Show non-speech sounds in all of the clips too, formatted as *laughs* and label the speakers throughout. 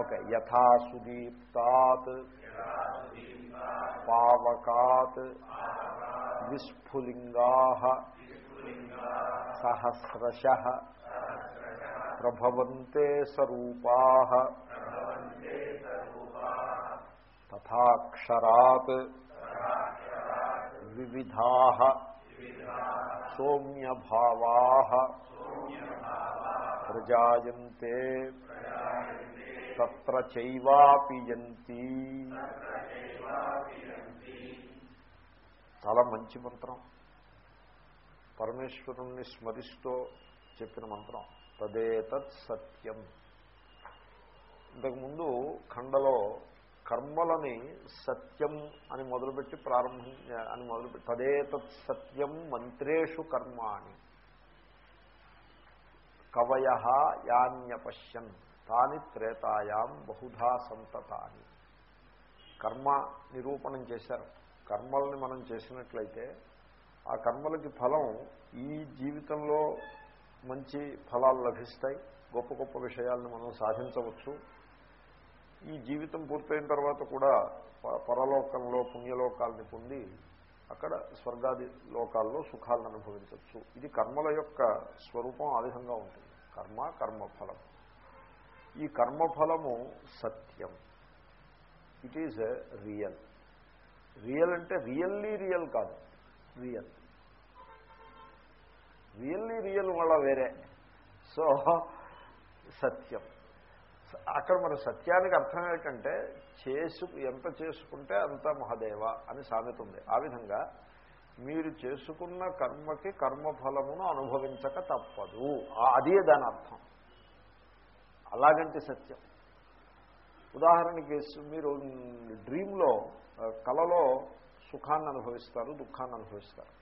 Speaker 1: Okay యథా సుదీప్తాత్ పావకాత్ విస్ఫులింగా సహస్రశ ప్రభవంతే స్వరూపా తథాక్షరాత్ వివిధా సౌమ్యభావా ప్రజాయంతే తత్ర చైవాపియంతి. చాలా మంచి మంత్రం. పరమేశ్వరుణ్ణి స్మరిస్తూ చెప్పిన మంత్రం. తదేతత్ సత్యం. ఇంతకుముందు ఖండలో కర్మలని సత్యం అని మొదలుపెట్టి ప్రారంభం అని మొదలుపెట్టి తదేతత్ సత్యం మంత్రేషు కర్మాణి. కవయ యాన్యపశ్యన్. తాని త్రేతాయాం బహుధా సంతతాని. కర్మ నిరూపణం చేశారు. కర్మల్ని మనం చేసినట్లయితే ఆ కర్మలకి ఫలం ఈ జీవితంలో మంచి ఫలాలు లభిస్తాయి. గొప్ప గొప్ప విషయాలను మనం సాధించవచ్చు. ఈ జీవితం పూర్తయిన తర్వాత కూడా పరలోకంలో పుణ్యలోకాలని పొంది అక్కడ స్వర్గాది లోకాల్లో సుఖాలను అనుభవించవచ్చు. ఇది కర్మల యొక్క స్వరూపం ఆ విధంగా ఉంటుంది. కర్మ కర్మఫలం. ఈ కర్మఫలము సత్యం. ఇట్ ఈజ్ రియల్ రియల్ అంటే రియల్లీ రియల్ కాదు. రియల్ రియల్లీ రియల్ వల్ల వేరే. సో సత్యం. అక్కడ మన సత్యానికి అర్థం ఏంటంటే చేసు ఎంత చేసుకుంటే అంత మహదేవ అని సామెత ఉంది. ఆ విధంగా మీరు చేసుకున్న కర్మకి కర్మఫలమును అనుభవించక తప్పదు. అదే దాని అర్థం. అలాగంటే సత్యం. ఉదాహరణకి మీరు డ్రీమ్లో కలలో సుఖాన్ని అనుభవిస్తారు దుఃఖాన్ని అనుభవిస్తారు.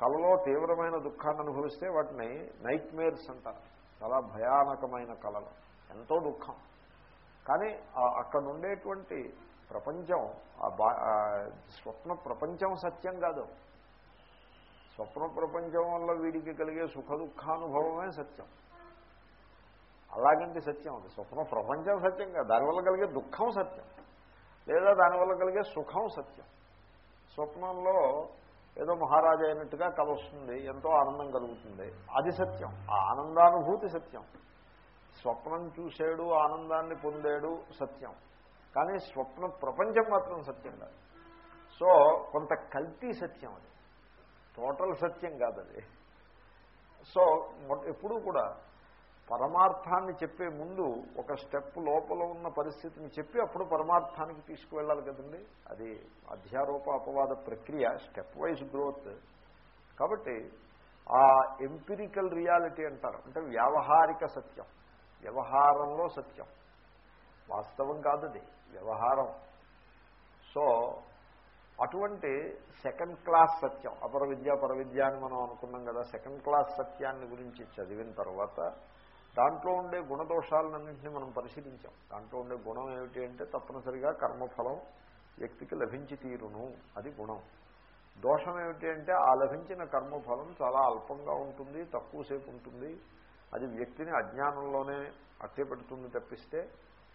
Speaker 1: కలలో తీవ్రమైన దుఃఖాన్ని అనుభవిస్తే వాటిని నైట్ మేర్స్ అంటారు. చాలా భయానకమైన కళలు. ఎంతో దుఃఖం. కానీ అక్కడ ఉండేటువంటి ప్రపంచం స్వప్న ప్రపంచం సత్యం కాదు. స్వప్న ప్రపంచం వల్ల వీడికి కలిగే సుఖ దుఃఖానుభవమే సత్యం. అలాగంటే సత్యం అది. స్వప్నం ప్రపంచం సత్యం కాదు. దానివల్ల కలిగే దుఃఖం సత్యం. లేదా దానివల్ల కలిగే సుఖం సత్యం. స్వప్నంలో ఏదో మహారాజా అయినట్టుగా కలుస్తుంది ఎంతో ఆనందం కలుగుతుంది. అది సత్యం. ఆ ఆనందానుభూతి సత్యం. స్వప్నం చూశాడు ఆనందాన్ని పొందాడు సత్యం. కానీ స్వప్న ప్రపంచం మాత్రం సత్యం కాదు. సో కొంత కల్తీ సత్యం అది. టోటల్ సత్యం కాదు అది సో ఎప్పుడూ కూడా పరమార్థాన్ని చెప్పే ముందు ఒక స్టెప్ లోపల ఉన్న పరిస్థితిని చెప్పి అప్పుడు పరమార్థానికి తీసుకువెళ్ళాలి కదండి. అది అధ్యారోప అపవాద ప్రక్రియ స్టెప్ వైజ్ గ్రోత్. కాబట్టి ఆ ఎంపిరికల్ రియాలిటీ అంటారు. అంటే వ్యావహారిక సత్యం. వ్యవహారంలో సత్యం. వాస్తవం కాదు అది. వ్యవహారం. సో అటువంటి సెకండ్ క్లాస్ సత్యం అపర విద్య పరవిద్య అని మనం అనుకున్నాం కదా సెకండ్ క్లాస్ సత్యాన్ని గురించి చదివిన తర్వాత దాంట్లో ఉండే గుణదోషాలన్నింటినీ మనం పరిశీలించాం. దాంట్లో ఉండే గుణం ఏమిటి అంటే తప్పనిసరిగా కర్మఫలం వ్యక్తికి లభించి తీరును. అది గుణం. దోషం ఏమిటి అంటే ఆ లభించిన కర్మఫలం చాలా అల్పంగా ఉంటుంది తక్కువసేపు ఉంటుంది. అది వ్యక్తిని అజ్ఞానంలోనే అట్టేపెడుతుంది తప్పిస్తే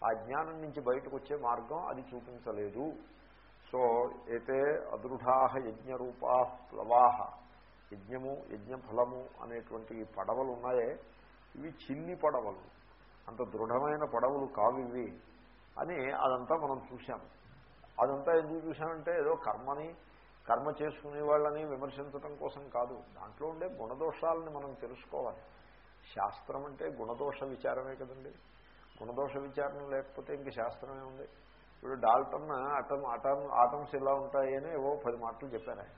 Speaker 1: ఆ జ్ఞానం నుంచి బయటకు వచ్చే మార్గం అది చూపించలేదు. సో అయితే అదృఢా యజ్ఞరూపా ప్లవాహ యజ్ఞము యజ్ఞఫలము అనేటువంటి పడవలు ఉన్నాయే ఇవి చిన్ని పడవలు. అంత దృఢమైన పడవలు కావు ఇవి అని అదంతా మనం చూశాము అదంతా ఎందుకు చూశామంటే ఏదో కర్మని కర్మ చేసుకునే వాళ్ళని విమర్శించడం కోసం కాదు. దాంట్లో ఉండే గుణదోషాలని మనం తెలుసుకోవాలి. శాస్త్రం అంటే గుణదోష విచారమే కదండి. గుణదోష విచారణ లేకపోతే ఇంక శాస్త్రమే ఉంది. ఇప్పుడు డాల్టన్ అటమ్ అటమ్ ఆటమ్స్ ఇలా ఉంటాయని ఏవో పది మాటలు చెప్పారు ఆయన.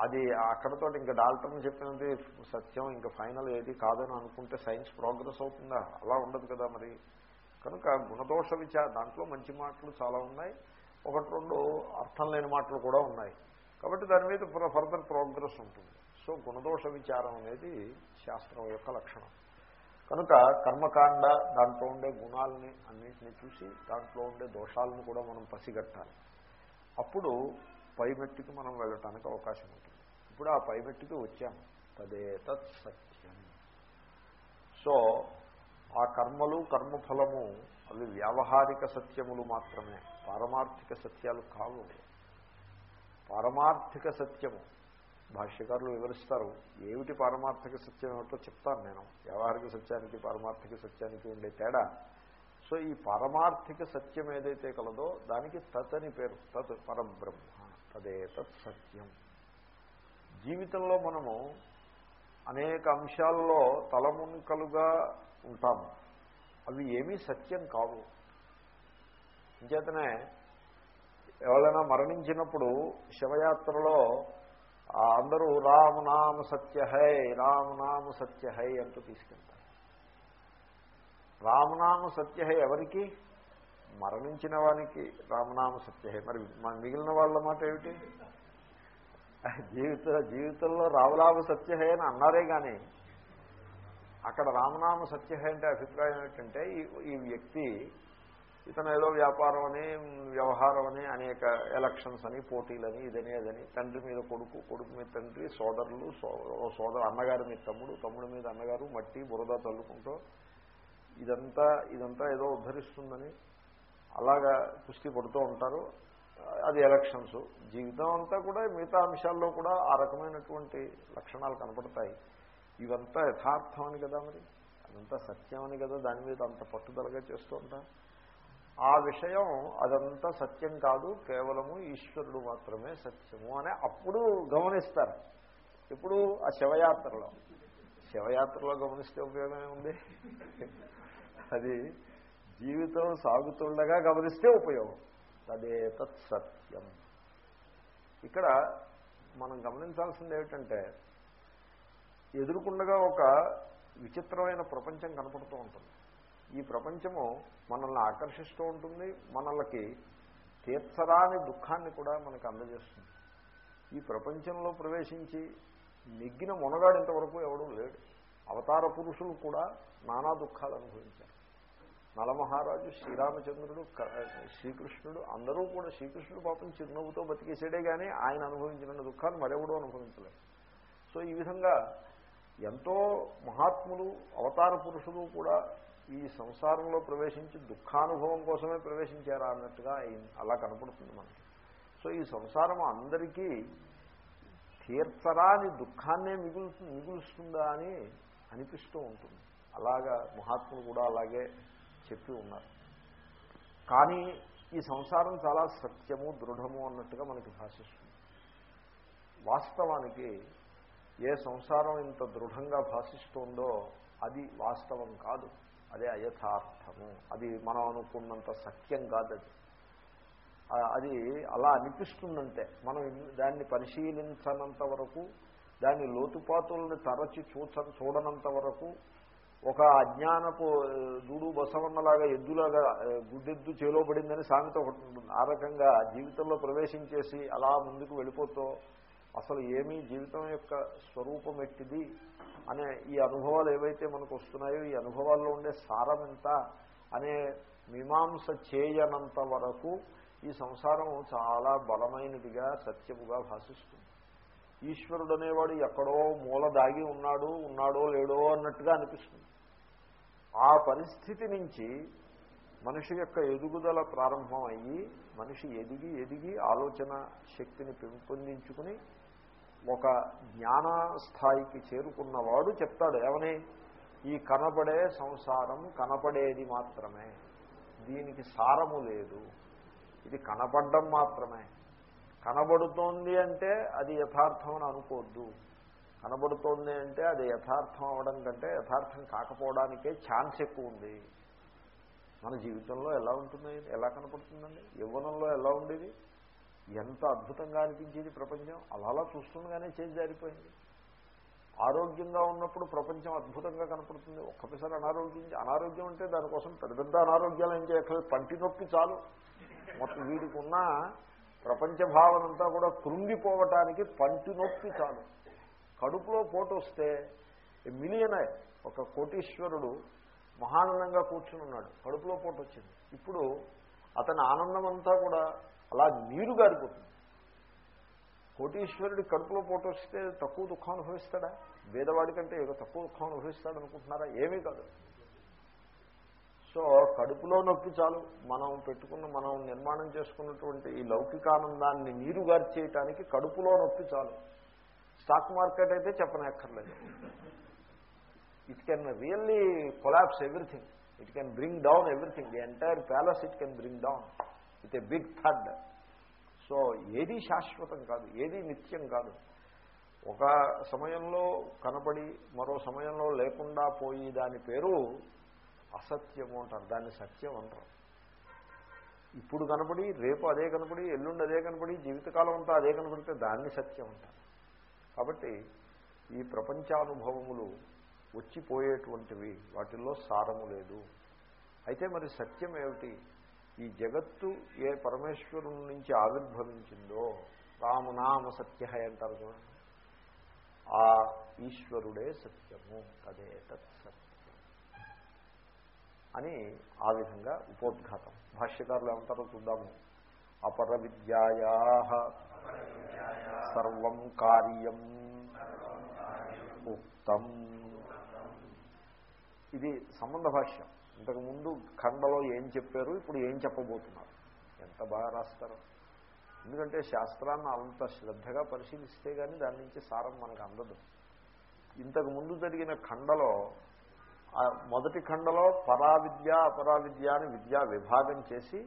Speaker 1: అది అక్కడతో ఇంకా డాల్టన్ చెప్పినది సత్యం ఇంకా ఫైనల్ ఏది కాదని అనుకుంటే సైన్స్ ప్రోగ్రెస్ అవుతుందా? అలా ఉండదు కదా మరి. కనుక గుణదోష విచార దాంట్లో మంచి మాటలు చాలా ఉన్నాయి. ఒకటి రెండు అర్థం లేని మాటలు కూడా ఉన్నాయి. కాబట్టి దాని మీద ఫర్దర్ ప్రోగ్రెస్ ఉంటుంది. సో గుణదోష విచారం అనేది శాస్త్రం యొక్క లక్షణం. కనుక కర్మకాండ దాంట్లో ఉండే గుణాలని అన్నింటినీ చూసి దాంట్లో ఉండే దోషాలను కూడా మనం పసిగట్టాలి. అప్పుడు పైమెట్టుకి మనం వెళ్ళటానికి అవకాశం ఉంటుంది. ఇప్పుడు ఆ పైమెట్టుకి వచ్చాము తదే తత్ సత్యం. సో ఆ కర్మలు కర్మఫలము అవి వ్యావహారిక సత్యములు మాత్రమే. పారమార్థిక సత్యాలు కావు పారమార్థిక సత్యము. భాష్యకారులు వివరిస్తారు ఏమిటి పారమార్థిక సత్యం ఏమిటో చెప్తాను నేను. వ్యవహారిక సత్యానికి పారమార్థిక సత్యానికి ఉండే తేడా. సో ఈ పారమార్థిక సత్యం ఏదైతే కలదో దానికి తత్ అని పేరు. తత్ పరబ్రహ్మ. తదేతత్ సత్యం జీవితంలో మనము అనేక అంశాల్లో తలముంకలుగా ఉంటాము. అవి ఏమీ సత్యం కావు. ఇంచేతనే ఎవరైనా మరణించినప్పుడు శివయాత్రలో అందరూ రామనామ సత్యహై రామనామ సత్యహై అంటూ తీసుకెళ్తారు. రామనామ సత్యహై ఎవరికి? మరణించిన వానికి రామనామ సత్యహై. మరి మిగిలిన వాళ్ళ మాట ఏమిటి? జీవిత జీవితంలో రామనామ సత్యహే అని అన్నారే కానీ అక్కడ రామనామ సత్యహే అంటే అభిప్రాయం ఏంటంటే ఈ వ్యక్తి ఇతను ఏదో వ్యాపారం అని వ్యవహారం అని అనేక ఎలక్షన్స్ అని పోటీలని ఇదని అదని తండ్రి మీద కొడుకు కొడుకు మీద తండ్రి సోదరులు సోదరు అన్నగారి మీద తమ్ముడు తమ్ముడి మీద అన్నగారు మట్టి బురద తల్లుకుంటూ ఇదంతా ఇదంతా ఏదో ఉద్ధరిస్తుందని అలాగా కుస్తీ పడుతూ ఉంటారు. అది ఎలక్షన్స్. జీవితం అంతా కూడా మిగతా అంశాల్లో కూడా ఆ రకమైనటువంటి లక్షణాలు కనపడతాయి. ఇవంతా యథార్థం అని కదా మరి? అదంతా సత్యం అని కదా? దాని మీద అంత పట్టుదలగా చేస్తూ ఉంటారు. ఆ విషయం అదంతా సత్యం కాదు. కేవలము ఈశ్వరుడు మాత్రమే సత్యము అని అప్పుడు గమనిస్తారు. ఇప్పుడు ఆ శివయాత్రలో. శివయాత్రలో గమనిస్తే ఉపయోగమే ఉంది అది జీవితం సాగుతుండగా గమనిస్తే ఉపయోగం. అదే తత్ సత్యం. ఇక్కడ మనం గమనించాల్సింది ఏమిటంటే ఎదురుకుండగా ఒక విచిత్రమైన ప్రపంచం కనపడుతూ ఉంటుంది. ఈ ప్రపంచము మనల్ని ఆకర్షిస్తూ ఉంటుంది మనలకి తీర్చరాని దుఃఖాన్ని కూడా మనకు అందజేస్తుంది. ఈ ప్రపంచంలో ప్రవేశించి నెగ్గిన మునగాడు ఇంతవరకు ఎవడూ లేడు. అవతార పురుషులు కూడా నానా దుఃఖాలు అనుభవించారు. నలమహారాజు శ్రీరామచంద్రుడు శ్రీకృష్ణుడు అందరూ కూడా శ్రీకృష్ణుడు పాపం చిరునవ్వుతో బతికేసాడే కానీ ఆయన అనుభవించిన దుఃఖాన్ని మరెవడూ అనుభవించలేదు. సో ఈ విధంగా ఎంతో మహాత్ములు అవతార పురుషులు కూడా ఈ సంసారంలో ప్రవేశించి దుఃఖానుభవం కోసమే ప్రవేశించారా అన్నట్టుగా అలా కనపడుతుంది మనకి. సో ఈ సంసారం అందరికీ తీర్చరాని దుఃఖాన్నే మిగులు మిగులుస్తుందా అని అనిపిస్తూ ఉంటుంది. అలాగా మహాత్ములు కూడా అలాగే చెప్పి ఉన్నారు. కానీ ఈ సంసారం చాలా సత్యము దృఢము అన్నట్టుగా మనకి భాషిస్తుంది వాస్తవానికి ఏ సంసారం ఇంత దృఢంగా భాషిస్తుందో అది వాస్తవం కాదు. అదే అయథార్థము. అది మనం అనుకున్నంత సత్యం కాదు అది. అది అలా అనిపిస్తుందంటే మనం దాన్ని పరిశీలించనంత వరకు దాని లోతుపాతుల్ని తరచి చూచ చూడనంత వరకు ఒక అజ్ఞానపు దూడు బసవన్నలాగా ఎద్దులాగా గుడ్డెద్దు చేలోబడిందని సామెత ఒకటి ఉంటుంది. ఆ రకంగా జీవితంలో ప్రవేశించేసి అలా ముందుకు వెళ్ళిపోతూ అసలు ఏమీ జీవితం యొక్క స్వరూపం ఎట్టిది అనే ఈ అనుభవాలు ఏవైతే మనకు వస్తున్నాయో ఈ అనుభవాల్లో ఉండే సారం ఎంత అనే మీమాంస చేయనంత వరకు ఈ సంసారం చాలా బలమైనదిగా సత్యముగా భాషిస్తుంది. ఈశ్వరుడు అనేవాడు ఎక్కడో మూల దాగి ఉన్నాడు ఉన్నాడో లేడో అన్నట్టుగా అనిపిస్తుంది. ఆ పరిస్థితి నుంచి మనిషి యొక్క ఎదుగుదల ప్రారంభం అయ్యి మనిషి ఎదిగి ఎదిగి ఆలోచన శక్తిని పెంపొందించుకుని ఒక జ్ఞాన స్థాయికి చేరుకున్నవాడు చెప్తాడు ఏమని? ఈ కనపడే సంసారం కనపడేది మాత్రమే. దీనికి సారము లేదు. ఇది కనపడడం మాత్రమే. కనబడుతోంది అంటే అది యథార్థం అని అనుకోవద్దు కనబడుతోంది అంటే అది యథార్థం అవడం కంటే యథార్థం కాకపోవడానికే ఛాన్స్ ఎక్కువ ఉంది. మన జీవితంలో ఎలా ఉంటుంది? ఎలా కనపడుతుందండి? యవ్వనంలో ఎలా ఉండేది? ఎంత అద్భుతంగా అనిపించేది ప్రపంచం? అలా అలా చూస్తుండగానే చేంజ్ జారిపోయింది. ఆరోగ్యంగా ఉన్నప్పుడు ప్రపంచం అద్భుతంగా కనపడుతుంది. ఒక్కసారి అనారోగ్యం అనారోగ్యం అంటే దానికోసం పెద్ద పెద్ద అనారోగ్యాలు ఏం చేయక్కర్లేదు. పంటి నొప్పి చాలు. మొత్తం వీడికి ఉన్న ప్రపంచ భావనంతా కూడా కృంగిపోవటానికి పంటి నొప్పి చాలు. కడుపులో పోటు వస్తే మిలియనర్ ఒక కోటీశ్వరుడు మహానందంగా కూర్చుని ఉన్నాడు. కడుపులో పోటు వచ్చింది ఇప్పుడు అతని ఆనందం అంతా కూడా అలా నీరు గారిపోతుంది. కోటీశ్వరుడి కడుపులో పోటు వస్తే తక్కువ దుఃఖం అనుభవిస్తాడా? వేదవాడి కంటే ఏదో తక్కువ దుఃఖం అనుభవిస్తాడు అనుకుంటున్నారా ఏమీ కాదు. సో కడుపులో నొప్పి చాలు. మనం పెట్టుకున్న మనం నిర్మాణం చేసుకున్నటువంటి ఈ లౌకికానందాన్ని నీరుగార్చేయటానికి కడుపులో నొప్పి చాలు. స్టాక్ మార్కెట్ అయితే చెప్పనక్కర్లేదు. It can really collapse everything it can bring down everything the entire palace it can bring down with a big third so ఏది శాశ్వతం కాదు ఏది నిత్యం కాదు. ఒక సమయంలో కనబడి మరో సమయంలో లేకుండా పోయి దాని పేరు అసత్యము అంటారు. దాన్ని సత్యం అంటారు. ఇప్పుడు కనపడి రేపు అదే కనపడి ఎల్లుండి అదే కనపడి జీవితకాలం అంతా అదే కనపడితే దాన్ని సత్యం అంటారు. కాబట్టి ఈ ప్రపంచానుభవములు వచ్చిపోయేటువంటివి వాటిల్లో సారము లేదు. అయితే మరి సత్యం ఏమిటి? ఈ జగత్తు ఏ పరమేశ్వరుని నుంచి ఆవిర్భవించిందో రామనామ సత్య అంటారు చూడండి. ఆ ఈశ్వరుడే సత్యము అదే తత్సత్యం అని ఆ విధంగా ఉపోద్ఘాతం. భాష్యకారులు ఏమంటారో చూద్దాము. అపర విద్యాయా సర్వం కార్యం ఉక్తం. ఇది సంబంధ భాష్యం. ఇంతకుముందు ఖండలో ఏం చెప్పారు ఇప్పుడు ఏం చెప్పబోతున్నారు? ఎంత బాగా రాస్తారు. ఎందుకంటే శాస్త్రాన్ని అంత శ్రద్ధగా పరిశీలిస్తే కానీ దాని నుంచి సారం మనకు అందదు. ఇంతకు ముందు జరిగిన ఖండలో మొదటి ఖండలో పరావిద్య అపరావిద్య అని విద్యా విభాగం చేసి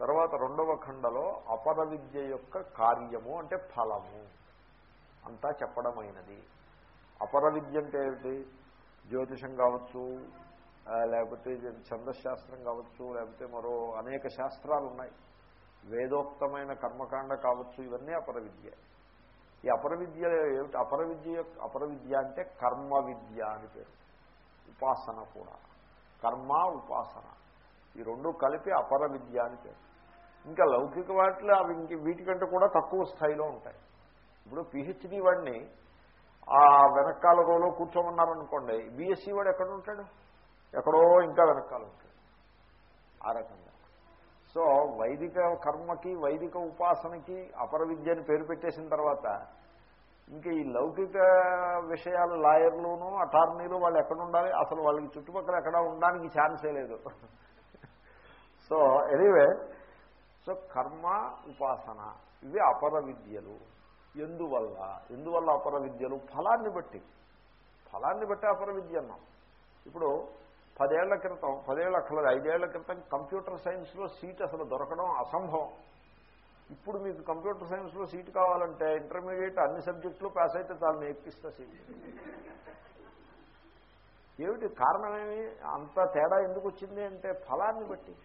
Speaker 1: తర్వాత రెండవ ఖండలో అపర విద్య యొక్క కార్యము అంటే ఫలము. అంతా చెప్పడమైనది. అపర విద్య అంటే ఏమిటి? జ్యోతిషం కావచ్చు లేకపోతే ఛందశాస్త్రం కావచ్చు లేకపోతే మరో అనేక శాస్త్రాలు ఉన్నాయి వేదోక్తమైన కర్మకాండ కావచ్చు ఇవన్నీ అపర విద్య. ఈ అపర విద్య ఏమిటి? అపర విద్య అపర విద్య అంటే కర్మ విద్య అని పేరు. ఉపాసన కూడా. కర్మ ఉపాసన. ఈ రెండు కలిపి అపర విద్య అని పేరు. ఇంకా లౌకిక వాటిలో అవి ఇంక వీటికంటే కూడా తక్కువ స్థాయిలో ఉంటాయి. ఇప్పుడు పిహెచ్డి వాడిని ఆ వెనకాల రోలో కూర్చోమన్నారనుకోండి బీఎస్సీ వాడు ఎక్కడ ఉంటాడు? ఎక్కడో ఇంకా వెనకాల ఉంటాడు. ఆ రకంగా. సో వైదిక కర్మకి వైదిక ఉపాసనకి అపర విద్యని పేరు పెట్టేసిన తర్వాత ఇంకా ఈ లౌకిక విషయాలు లాయర్లోనూ అటార్నీలు వాళ్ళు ఎక్కడ ఉండాలి? అసలు వాళ్ళకి చుట్టుపక్కల ఎక్కడ ఉండడానికి ఛాన్సే లేదు. సో ఎనీవే సో కర్మ ఉపాసన ఇవి అపర విద్యలు. ఎందువల్ల? ఎందువల్ల అపర విద్యలు? ఫలాన్ని బట్టి. ఫలాన్ని బట్టి అపర విద్య అన్నాం. ఇప్పుడు పదేళ్ళ క్రితం పదేళ్ళ అక్కర్లేదు ఐదేళ్ళ క్రితం కంప్యూటర్ సైన్స్లో సీట్ అసలు దొరకడం అసంభవం. ఇప్పుడు మీకు కంప్యూటర్ సైన్స్లో సీట్ కావాలంటే ఇంటర్మీడియట్ అన్ని సబ్జెక్టులు పాస్ అయితే చాలా నేర్పిస్తా సీట్. ఏమిటి కారణమేమి? అంత తేడా ఎందుకు వచ్చింది అంటే ఫలాన్ని బట్టి.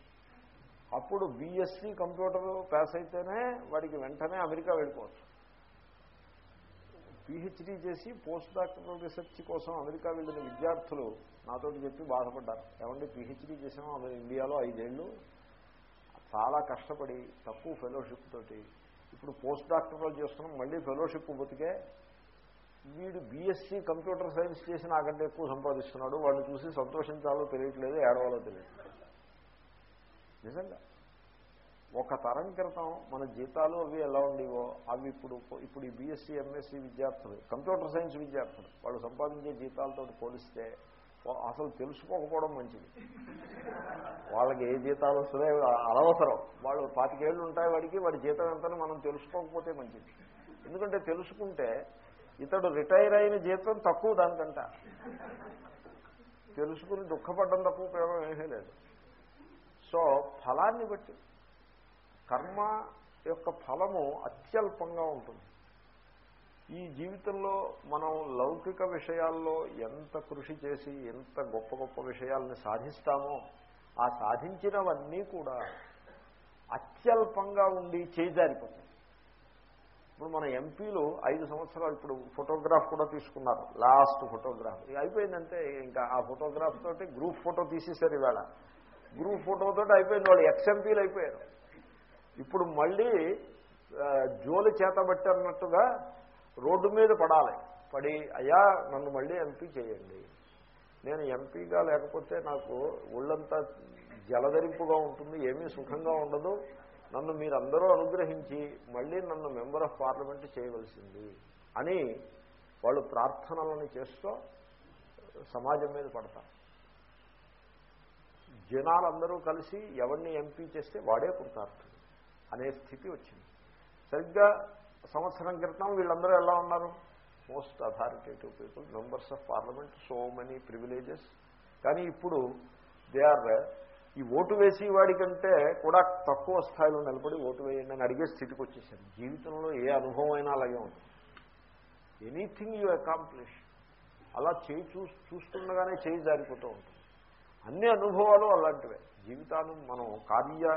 Speaker 1: అప్పుడు బీఎస్సీ కంప్యూటర్ పాస్ అయితేనే వాడికి వెంటనే అమెరికా వెళ్ళిపోవచ్చు. పిహెచ్డీ చేసి పోస్ట్ డాక్టరల్ రీసెర్చ్ కోసం అమెరికా వెళ్ళిన విద్యార్థులు నాతో చెప్పి బాధపడ్డారు. ఏమంటే పిహెచ్డీ చేసాము అమె ఇండియాలో ఐదేళ్ళు. చాలా కష్టపడి తక్కువ ఫెలోషిప్ తోటి. ఇప్పుడు పోస్ట్ డాక్టరల్ చేస్తున్నాం మళ్ళీ ఫెలోషిప్ బతికే. వీడు బీఎస్సీ కంప్యూటర్ సైన్స్ చేసి నాకంటే ఎక్కువ సంపాదిస్తున్నాడు. వాడిని చూసి సంతోషించాలో తెలియట్లేదు ఏడవాలో తెలియట్లేదు. నిజంగా. ఒక తరం క్రితం మన జీతాలు అవి ఎలా ఉండేవో అవి ఇప్పుడు ఇప్పుడు ఈ బీఎస్సీ ఎంఎస్సీ విద్యార్థులు కంప్యూటర్ సైన్స్ విద్యార్థులు వాళ్ళు సంపాదించే జీతాలతో పోలిస్తే అసలు తెలుసుకోకపోవడం మంచిది. వాళ్ళకి ఏ జీతాలు వస్తుందో అనవసరం. వాళ్ళు పాతికేళ్ళు ఉంటాయి వాడికి వాడి జీతం ఎంతని మనం తెలుసుకోకపోతే మంచిది. ఎందుకంటే తెలుసుకుంటే ఇతడు రిటైర్ అయిన జీతం తక్కువ దానికంట. తెలుసుకుని దుఃఖపడ్డం తప్ప ఉపయోగం ఏమీ లేదు. సో ఫలాన్ని బట్టి. కర్మ యొక్క ఫలము అత్యల్పంగా ఉంటుంది. ఈ జీవితంలో మనం లౌకిక విషయాల్లో ఎంత కృషి చేసి ఎంత గొప్ప గొప్ప విషయాల్ని సాధిస్తామో ఆ సాధించినవన్నీ కూడా అత్యల్పంగా ఉండి చేజారిపోతాయి ఇప్పుడు మన ఎంపీలు ఐదు సంవత్సరాలు ఇప్పుడు ఫోటోగ్రాఫ్ కూడా తీసుకున్నారు లాస్ట్ ఫోటోగ్రాఫ్. అయిపోయిందంటే ఇంకా ఆ ఫోటోగ్రాఫ్ తోటి గ్రూప్ ఫోటో తీసేశారు ఇవాళ. గ్రూప్ ఫోటోతో అయిపోయింది వాళ్ళు ఎక్స్ఎంపీలు అయిపోయారు. ఇప్పుడు మళ్ళీ జోలి చేతబట్టన్నట్టుగా రోడ్డు మీద పడాలి. పడి అయ్యా నన్ను మళ్ళీ ఎంపీ చేయండి. నేను ఎంపీగా లేకపోతే నాకు ఒళ్ళంతా జలధరింపుగా ఉంటుంది ఏమీ సుఖంగా ఉండదు. నన్ను మీరందరూ అనుగ్రహించి మళ్ళీ నన్ను మెంబర్ ఆఫ్ పార్లమెంట్ చేయవలసింది అని వాళ్ళు ప్రార్థనలను చేస్తూ సమాజం మీద పడతారు. జనాలందరూ కలిసి ఎవరిని ఎంపీ చేస్తే వాడే కృతార్థుడు అనే స్థితి వచ్చింది. సరిగ్గా సంవత్సరం క్రితం వీళ్ళందరూ ఎలా ఉన్నారు? Most authoritative people members of parliament so many privileges కానీ ఇప్పుడు దే ఆర్ ఈ ఓటు వేసి వాడికంటే కూడా తక్కువ స్థాయిలో నిలబడి ఓటు వేయండి అని అడిగే స్థితికి వచ్చేసారు. జీవితంలో ఏ అనుభవం అయినా అలాగే ఉంటుంది. ఎనీథింగ్ యూ అకాంప్లిష్ అలా చేయి చూ చూస్తుండగానే చేయి జారిపోతూ ఉంటుంది. అన్ని అనుభవాలు అలాంటివే. జీవితాన్ని మనం కార్య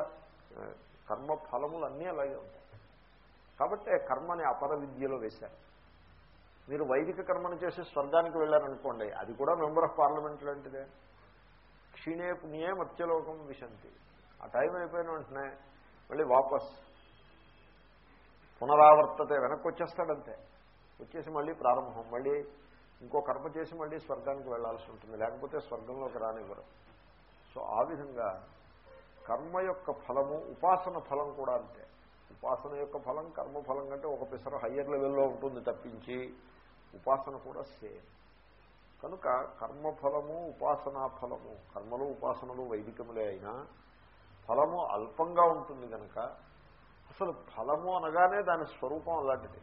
Speaker 1: కర్మ ఫలములు అన్నీ అలాగే ఉంటాయి. కాబట్టి కర్మని అపర విద్యలో వేశారు. మీరు వైదిక కర్మను చేసి స్వర్గానికి వెళ్ళారనుకోండి అది కూడా మెంబర్ ఆఫ్ పార్లమెంట్ లాంటిదే. క్షీణే పుణ్యే మత్స్యలోకం విశంతి. ఆ టైం అయిపోయిన వెంటనే మళ్ళీ వాపస్ పునరావర్తతే వెనక్కి వచ్చేస్తాడంతే. వచ్చేసి మళ్ళీ ప్రారంభం మళ్ళీ ఇంకో కర్మ చేసి మళ్ళీ స్వర్గానికి వెళ్ళాల్సి ఉంటుంది. లేకపోతే స్వర్గంలోకి రానివ్వరు. సో ఆ విధంగా కర్మ యొక్క ఫలము ఉపాసన ఫలం కూడా అంతే. ఉపాసన యొక్క ఫలం కర్మ ఫలం కంటే ఒక పిసర హయ్యర్ లెవెల్లో ఉంటుంది తప్పించి ఉపాసన కూడా సేమ్. కనుక కర్మఫలము ఉపాసనా ఫలము కర్మలు ఉపాసనలు వైదికములే అయినా ఫలము అల్పంగా ఉంటుంది కనుక అసలు ఫలము అనగానే దాని స్వరూపం అలాంటిది.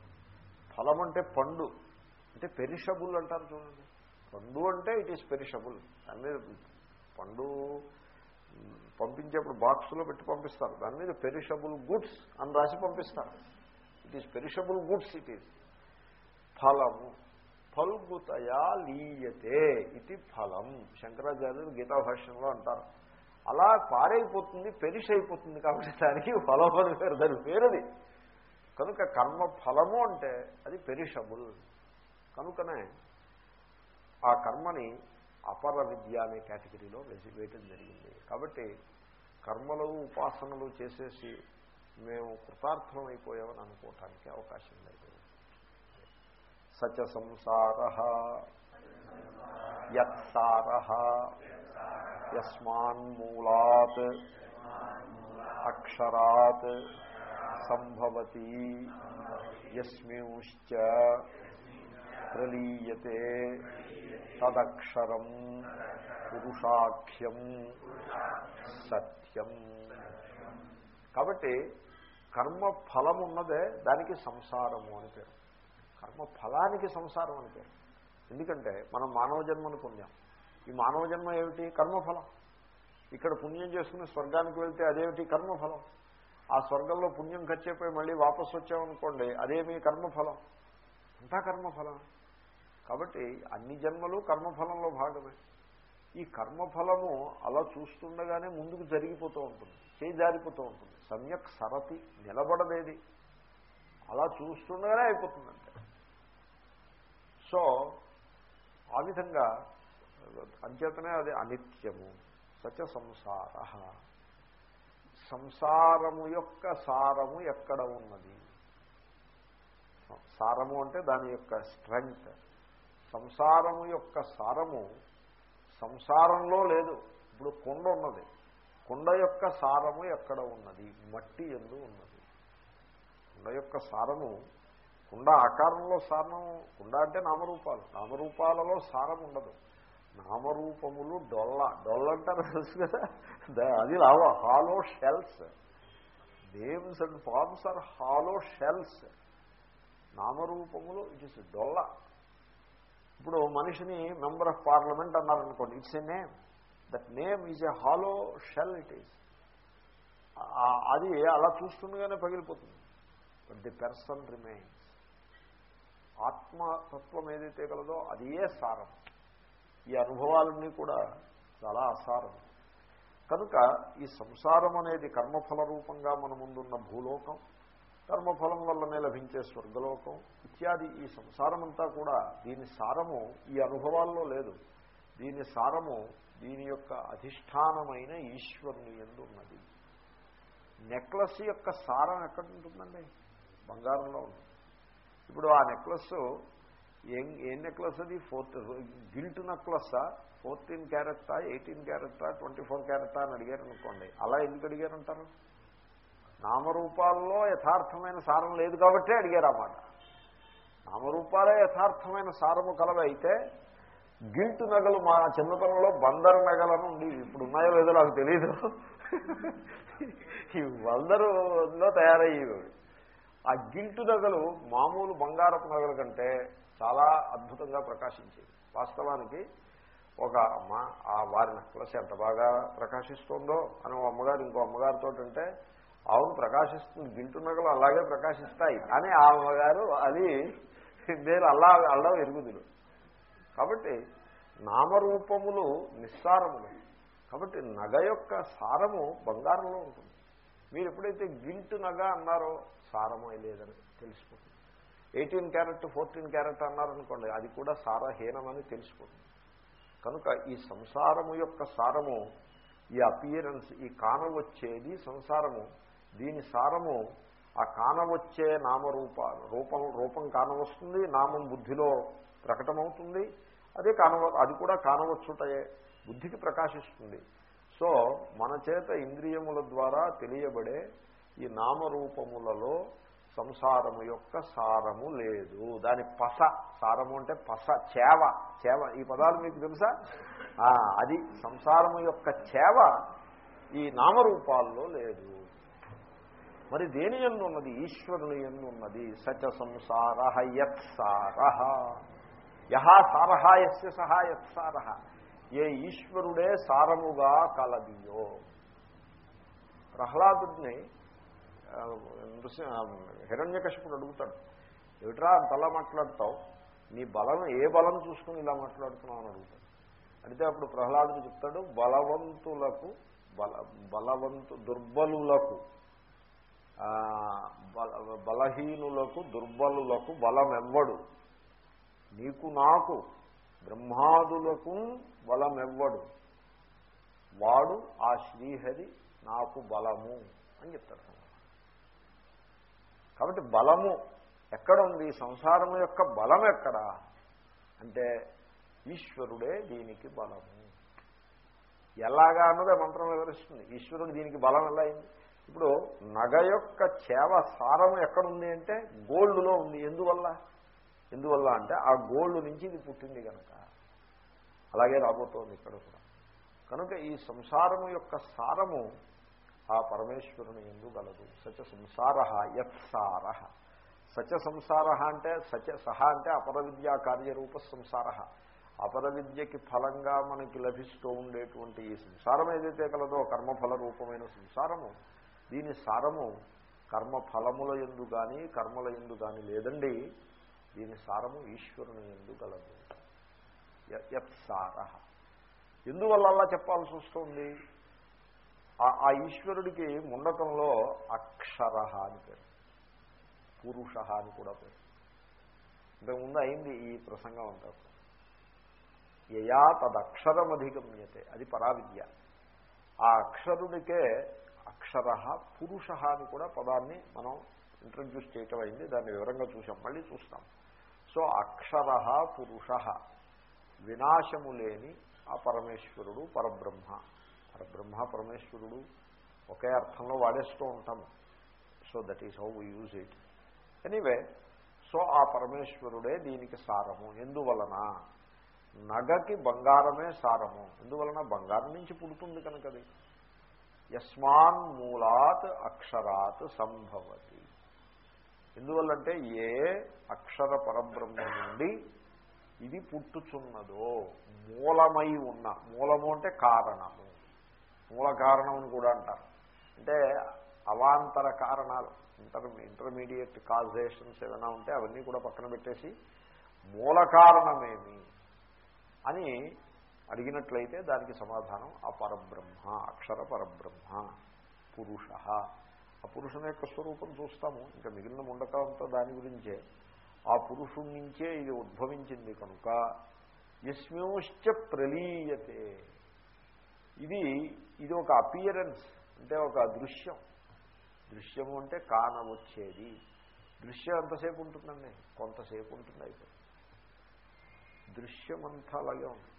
Speaker 1: ఫలం అంటే పండు. అంటే పెరిషబుల్ అంటారు చూడండి. పండు అంటే ఇట్ ఈస్ పెరిషబుల్ దాని మీద పండు పంపించేప్పుడు బాక్స్లో పెట్టి పంపిస్తారు. దాని మీద పెరిషబుల్ గుడ్స్ అని రాసి పంపిస్తారు. It is perishable goods it is ఫలము. ఫల్గుతయా లీయతే ఇది ఫలం. శంకరాచార్యులు గీతాభాష్యంలో అంటారు. అలా పారైపోతుంది పెరిష్ అయిపోతుంది కాబట్టి దానికి ఫలం అని పేరు. దాని పేరుది. కనుక కర్మ ఫలము అంటే అది పెరిషబుల్ కనుకనే ఆ కర్మని అపర విద్య అనే కేటగిరీలో వేసి వేయటం జరిగింది. కాబట్టి కర్మలు ఉపాసనలు చేసేసి మేము కృతార్థమైపోయామని అనుకోవటానికి అవకాశం లేదు. సచ సంసార యత్సార యస్మాన్మూలాత్ అక్షరాత్ సంభవతి యస్మింశ్చ ప్రలీయతే తదక్షరం పురుషాఖ్యం సత్యం. కాబట్టి కర్మ ఫలం ఉన్నదే దానికి సంసారము అని పేరు. కర్మ ఫలానికి సంసారం అని పేరు. ఎందుకంటే మనం మానవ జన్మను పుణ్యం ఈ మానవ జన్మ ఏమిటి? కర్మఫలం ఇక్కడ పుణ్యం చేసుకుని స్వర్గానికి వెళ్తే అదేమిటి? కర్మఫలం ఆ స్వర్గంలో పుణ్యం ఖర్చైపోయి మళ్ళీ వాపసు వచ్చామనుకోండి అదేమి కర్మఫలం అంతా కర్మఫలం కాబట్టి అన్ని జన్మలు కర్మఫలంలో భాగమే. ఈ కర్మఫలము అలా చూస్తుండగానే ముందుకు జరిగిపోతూ ఉంటుంది చేయి జారిపోతూ ఉంటుంది. సమ్యక్ సరతి నిలబడదేది అలా చూస్తుండగానే అయిపోతుందంటే. సో ఆ విధంగా అంచేతనే అది అనిత్యము సత్య సంసార. సంసారము యొక్క సారము ఎక్కడ ఉన్నది? సారము అంటే దాని యొక్క స్ట్రెంగ్త్. సంసారము యొక్క సారము సంసారంలో లేదు. ఇప్పుడు కొండ ఉన్నది. కొండ యొక్క సారము ఎక్కడ ఉన్నది? మట్టి ఎందు ఉన్నది. కుండ యొక్క సారము కుండ ఆకారంలో సారం కుండ అంటే నామరూపాలు. నామరూపాలలో సారం ఉండదు. నామరూపములు డొల్ల. డొల్ల అంటారు తెలుసు కదా? అది రావ. Hollow shells. Names and forms are hollow shells. నామరూపములు ఇట్ ఇస్ డొల్ల. ఇప్పుడు మనిషిని మెంబర్ ఆఫ్ పార్లమెంట్ అన్నారనుకోండి it's a name that name is a hollow shell it is అది అలా చూస్తుండగానే పగిలిపోతుంది. బట్ ది పెర్సన్ రిమైన్స్ ఆత్మతత్వం ఏదైతే కలదో అది ఏ సారం. ఈ అనుభవాలన్నీ కూడా చాలా అసారం. కనుక ఈ సంసారం అనేది కర్మఫల రూపంగా మన ముందున్న భూలోకం. కర్మఫలం వల్లనే లభించే స్వర్గలోకం ఇత్యాది ఈ సంసారమంతా కూడా దీని సారము ఈ అనుభవాల్లో లేదు. దీని సారము దీని యొక్క అధిష్టానమైన ఈశ్వరుని ఎందు ఉన్నది. నెక్లెస్ యొక్క సారం ఎక్కడ ఉంటుందండి బంగారంలో ఉంటుంది ఇప్పుడు ఆ నెక్లెస్ ఏం ఏ నెక్లెస్ అది? ఫోర్త్ గిల్ట్ నెక్లెస్సా ఫోర్టీన్ క్యారెట్టా? ఎయిటీన్ క్యారెట్టా? ట్వంటీ ఫోర్ క్యారెట్టా అని అడిగారు అనుకోండి అలా ఎందుకు అడిగారంటారు? నామరూపాల్లో యథార్థమైన సారం లేదు కాబట్టే అడిగారు అన్నమాట నామరూపాలే యథార్థమైన సారము కలవైతే గిల్టు నగలు మా చిన్నతనంలో బందరు నగలను ఉండి ఇప్పుడు ఉన్నాయో లేదో నాకు తెలియదు ఈ బందరులో తయారయ్యేవి. ఆ గిల్టు నగలు మామూలు బంగారపు నగల కంటే చాలా అద్భుతంగా ప్రకాశించేవి. వాస్తవానికి ఒక అమ్మ ఆ వారి నెక్లెస్ ఎంత బాగా ప్రకాశిస్తుందో? అని ఓ అమ్మగారు ఇంకో అమ్మగారితో అంటే అవును ప్రకాశిస్తుంది గింటు నగలు అలాగే ప్రకాశిస్తాయి. అని ఆ అమ్మగారు అది నేను అల్లా అల్లం ఎరుగుదులు కాబట్టి నామరూపములు నిస్సారములు. కాబట్టి నగ యొక్క సారము బంగారంలో ఉంటుంది. మీరు ఎప్పుడైతే గింటు నగ అన్నారో సారమై లేదని తెలిసిపోతుంది. ఎయిటీన్ క్యారెట్ ఫోర్టీన్ క్యారెట్ అన్నారనుకోండి అది కూడా సారహీనమని తెలిసిపోతుంది. కనుక ఈ సంసారము యొక్క సారము ఈ అపియరెన్స్ ఈ కానవచ్చేది సంసారము. దీని సారము ఆ కానవచ్చే నామరూప రూపం రూపం కానవస్తుంది నామం బుద్ధిలో ప్రకటమవుతుంది. అదే కానవ అది కూడా కానవచ్చుటయే బుద్ధికి ప్రకాశిస్తుంది. సో మన చేత ఇంద్రియముల ద్వారా తెలియబడే ఈ నామరూపములలో సంసారము యొక్క సారము లేదు. దాని పస సారము అంటే పస చేవ చేవ ఈ పదాలు మీకు తెలుసా? అది సంసారము యొక్క చేవ ఈ నామరూపాల్లో లేదు. మరి దేని ఎందు ఉన్నది ఈశ్వరుని ఎందు ఉన్నది సచ సంసార యత్సార. యహా సారహ ఎస్య సహా యత్సార. ఏ ఈశ్వరుడే సారముగా కలదియో. ప్రహ్లాదుడిని నృసింహ అడుగుతాడు ఏమిట్రా అంతలా మాట్లాడతావు? నీ బలం ఏ బలం చూసుకుని ఇలా మాట్లాడుతున్నావు? అని అడుగుతాడు. అడిగితే అప్పుడు ప్రహ్లాదుడు చెప్తాడు బలవంతులకు బల బలవంతు దుర్బలులకు బలహీనులకు దుర్బలులకు బలమెవ్వడు. నీకు నాకు బ్రహ్మాదులకు బలమెవ్వడు. వాడు ఆ శ్రీహరి నాకు బలము అని చెప్తారు కాబట్టి బలము ఎక్కడ ఉంది సంసారం యొక్క బలం ఎక్కడా? అంటే ఈశ్వరుడే దీనికి బలము. ఎలాగా అన్నదే మంత్రం వివరిస్తుంది. ఈశ్వరుడు దీనికి బలం ఎలా అయింది? ఇప్పుడు నగ యొక్క చేవ సారం ఎక్కడుంది అంటే గోల్డ్లో ఉంది. ఎందువల్ల? ఎందువల్ల అంటే ఆ గోల్డ్ నుంచి ఇది పుట్టింది కనుక అలాగే రాబోతోంది ఇక్కడ కూడా. కనుక ఈ సంసారము యొక్క సారము ఆ పరమేశ్వరుని ఎందు గలదు. సచ సంసార యత్సార సచ సంసార అంటే సచ సహ అంటే అపర విద్యా కార్యరూప సంసార. అపర విద్యకి ఫలంగా మనకి లభిస్తూ ఉండేటువంటి ఈ సంసారం ఏదైతే కలదో కర్మఫల రూపమైన సంసారము దీని సారము కర్మఫలముల ఎందు కానీ కర్మల ఎందు కానీ లేదండి. దీని సారము ఈశ్వరుని ఎందు గలదు. యత్సార ఎందువల్ల అలా చెప్పాల్సి వస్తుంది? ఆ ఈశ్వరుడికి ముండకంలో అక్షర అని పేరు. పురుష అని కూడా పేరు. ఇంతకుముందు అయింది ఈ ప్రసంగం అంతా. యయా తదక్షరమధిగమ్యతే. అది పరావిద్య. ఆ అక్షరుడికే అక్షర పురుష అని కూడా పదాన్ని మనం ఇంట్రడ్యూస్ చేయటం అయింది. దాన్ని వివరంగా చూసాం మళ్ళీ చూస్తాం. సో అక్షర పురుష. వినాశము లేని ఆ పరమేశ్వరుడు పరబ్రహ్మ. పరబ్రహ్మ పరమేశ్వరుడు ఒకే అర్థంలో వాడేస్తూ ఉంటాము so that is how we use it anyway so ఆ పరమేశ్వరుడే దీనికి సారము. ఎందువలన? నగకి బంగారమే సారము. ఎందువలన? బంగారం నుంచి పుడుతుంది కనుకది యస్మాన్ మూలాత్ అక్షరాత్ సంభవతి. ఎందువల్లంటే ఏ అక్షర పరబ్రహ్మ నుండి ఇది పుట్టుచున్నదో మూలమై ఉన్న మూలము అంటే కారణము. మూల కారణం అని కూడా అంటారు. అంటే అవాంతర కారణాలు ఇంటర్ ఇంటర్మీడియట్ కాజేషన్స్ ఏదైనా ఉంటే అవన్నీ కూడా పక్కన పెట్టేసి మూల కారణమేమి అని అడిగినట్లయితే దానికి సమాధానం అపరబ్రహ్మ అక్షర పరబ్రహ్మ పురుష. ఆ పురుషుని యొక్క స్వరూపం చూస్తాము. ఇంకా మిగిలిన ఉండకంతా దాని గురించే. ఆ పురుషుడి నుంచే ఇది ఉద్భవించింది కనుక యస్మ్యోశ్చ ప్రలీయతే. ఇది ఇది ఒక అపియరెన్స్ అంటే ఒక దృశ్యం. దృశ్యము అంటే కానవచ్చేది. దృశ్యం ఎంతసేపు ఉంటుందండి? కొంతసేపు ఉంటుంది అయితే దృశ్యం అంతా అలాగే ఉంటుంది.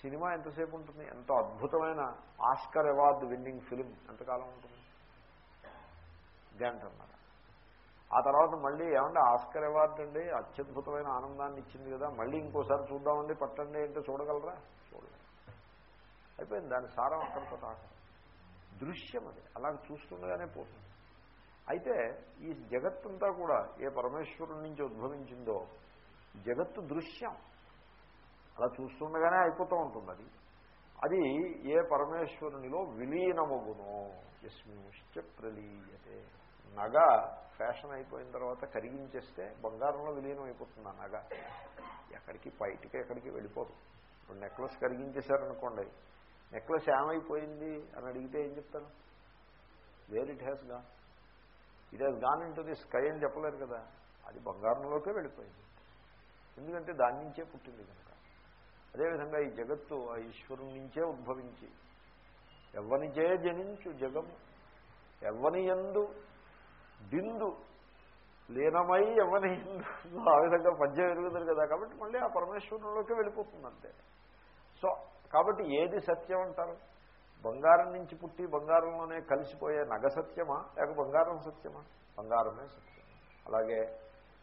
Speaker 1: సినిమా ఎంతసేపు ఉంటుంది? ఎంతో అద్భుతమైన ఆస్కర్ అవార్డు విన్నింగ్ ఫిలిం ఎంతకాలం ఉంటుంది? గంటన్నర ఆ తర్వాత మళ్ళీ ఏమంటే ఆస్కర్ అవార్డు అండి అత్యద్భుతమైన ఆనందాన్ని ఇచ్చింది కదా మళ్ళీ ఇంకోసారి చూద్దామండి పట్టండి అంటే చూడగలరా? చూడలేదు. అయిపోయింది దాని సారం అక్కడితో తాక. దృశ్యం అది అలా చూస్తుండగానే పోతుంది. అయితే ఈ జగత్తంతా కూడా ఏ పరమేశ్వరుడి నుంచి ఉద్భవించిందో జగత్తు దృశ్యం. అలా చూస్తుండగానే అయిపోతూ ఉంటుంది అది. అది ఏ పరమేశ్వరునిలో విలీనమగునో యస్మింశ్చ ప్రలీయతే. నగ ఫ్యాషన్ అయిపోయిన తర్వాత కరిగించేస్తే బంగారంలో విలీనం అయిపోతుంది ఆ నగ. ఎక్కడికి బయటికి ఎక్కడికి వెళ్ళిపోదు. ఇప్పుడు నెక్లెస్ కరిగించేశారనుకోండి నెక్లెస్ ఏమైపోయింది అని అడిగితే ఏం చెప్తాను where it హ్యాస్గా it has gone in the sky అని చెప్పలేరు కదా. అది బంగారంలోకే వెళ్ళిపోయింది. ఎందుకంటే దాని నుంచే పుట్టింది కనుక. అదేవిధంగా ఈ జగత్తు ఆ ఈశ్వరుని నుంచే ఉద్భవించి ఎవ్వనిచే జనించు జగము ఎవ్వని ఎందు బిందు లీనమై ఎవని ఎందు *laughs* ఆ విధంగా మధ్య ఎరుగుతుంది కదా కాబట్టి మళ్ళీ ఆ పరమేశ్వరంలోకి వెళ్ళిపోతుంది అంతే సో కాబట్టి ఏది సత్యం అంటారు? బంగారం నుంచి పుట్టి బంగారంలోనే కలిసిపోయే నగ సత్యమా? లేక బంగారం సత్యమా? బంగారమే సత్యం. అలాగే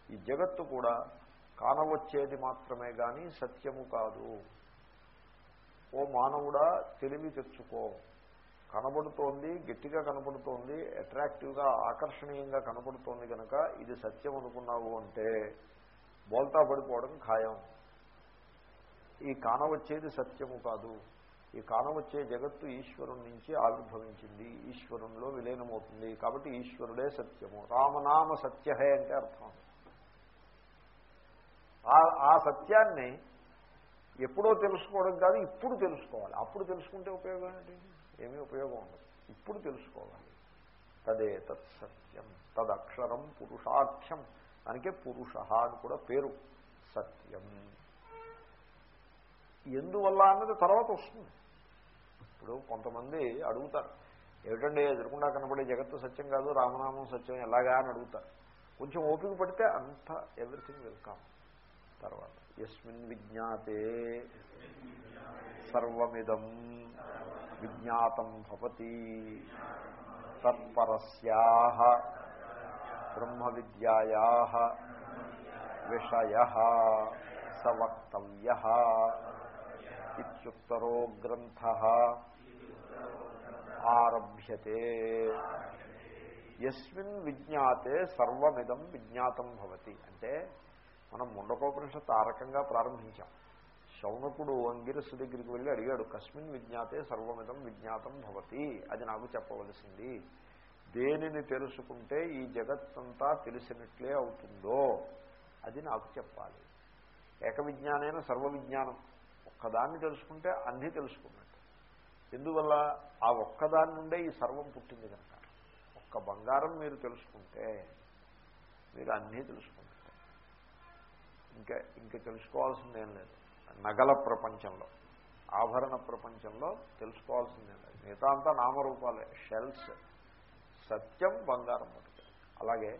Speaker 1: ఈ జగత్తు కూడా కానవచ్చేది మాత్రమే కానీ సత్యము కాదు. ఓ మానవుడా తెలివి తెచ్చుకో. కనబడుతోంది గట్టిగా కనబడుతోంది అట్రాక్టివ్గా ఆకర్షణీయంగా కనబడుతోంది కనుక ఇది సత్యం అనుకున్నావు అంటే బోల్తా పడిపోవడం ఖాయం. ఈ కానవచ్చేది సత్యము కాదు. ఈ కానవచ్చే జగత్తు ఈశ్వరుని నుంచి ఆవిర్భవించింది. ఈశ్వరంలో విలీనమవుతుంది. కాబట్టి ఈశ్వరుడే సత్యము. రామనామ సత్యహే అంటే అర్థం. ఆ సత్యాన్ని ఎప్పుడో తెలుసుకోవడం కాదు ఇప్పుడు తెలుసుకోవాలి. అప్పుడు తెలుసుకుంటే ఉపయోగం ఏంటి? ఏమీ ఉపయోగం ఉండదు. ఇప్పుడు తెలుసుకోవాలి. తదే తత్సత్యం తదక్షరం పురుషాఖ్యం దానికే పురుష అని కూడా పేరు. సత్యం. ఎందువల్ల అన్నది తర్వాత వస్తుంది. ఇప్పుడు కొంతమంది అడుగుతారు. ఏమిటండి ఎదురుకుండా కనబడే జగత్తు సత్యం కాదు రామనామం సత్యం ఎలాగా అని అడుగుతారు. కొంచెం ఓపిక పడితే అంత ఎవ్రీథింగ్ వెల్కమ్. తర్వాత. ఎస్మిన్ విజ్ఞాతే సర్వమిదం విజ్ఞాతం భవతి తత్పరస్యా బ్రహ్మ విద్యాయా విషయ సవక్తవ్య ఇత్యుత్తరో గ్రంథ ఆరభ్యతే. ఎస్మిన్ విజ్ఞాతే సర్వమిదం విజ్ఞాతం భవతి. అంటే మనం ముండకోపనిషత్తు ఆ రకంగా ప్రారంభించాం. శౌనకుడు అంగిరస్సు దగ్గరికి వెళ్ళి అడిగాడు కస్మిన్ విజ్ఞాతే సర్వమిదం విజ్ఞాతం భవతి? అది నాకు చెప్పవలసింది. దేనిని తెలుసుకుంటే ఈ జగత్తంతా తెలిసినట్లే అవుతుందో? అది నాకు చెప్పాలి. ఏక విజ్ఞానైన సర్వ విజ్ఞానం ఒక్కదాన్ని తెలుసుకుంటే అన్నీ తెలుసుకున్నట్టు. ఎందువల్ల? ఆ ఒక్కదాని నుండే ఈ సర్వం పుట్టింది కనుక. ఒక్క బంగారం మీరు తెలుసుకుంటే మీరు అన్నీ తెలుసుకుంటారు. ఇంకా ఇంకా తెలుసుకోవాల్సిందేం లేదు. నగల ప్రపంచంలో ఆభరణ ప్రపంచంలో తెలుసుకోవాల్సిందే లేదు. మిగతా అంతా నామరూపాలే. షెల్స్ సత్యం బంగారం ఒకటి. అలాగే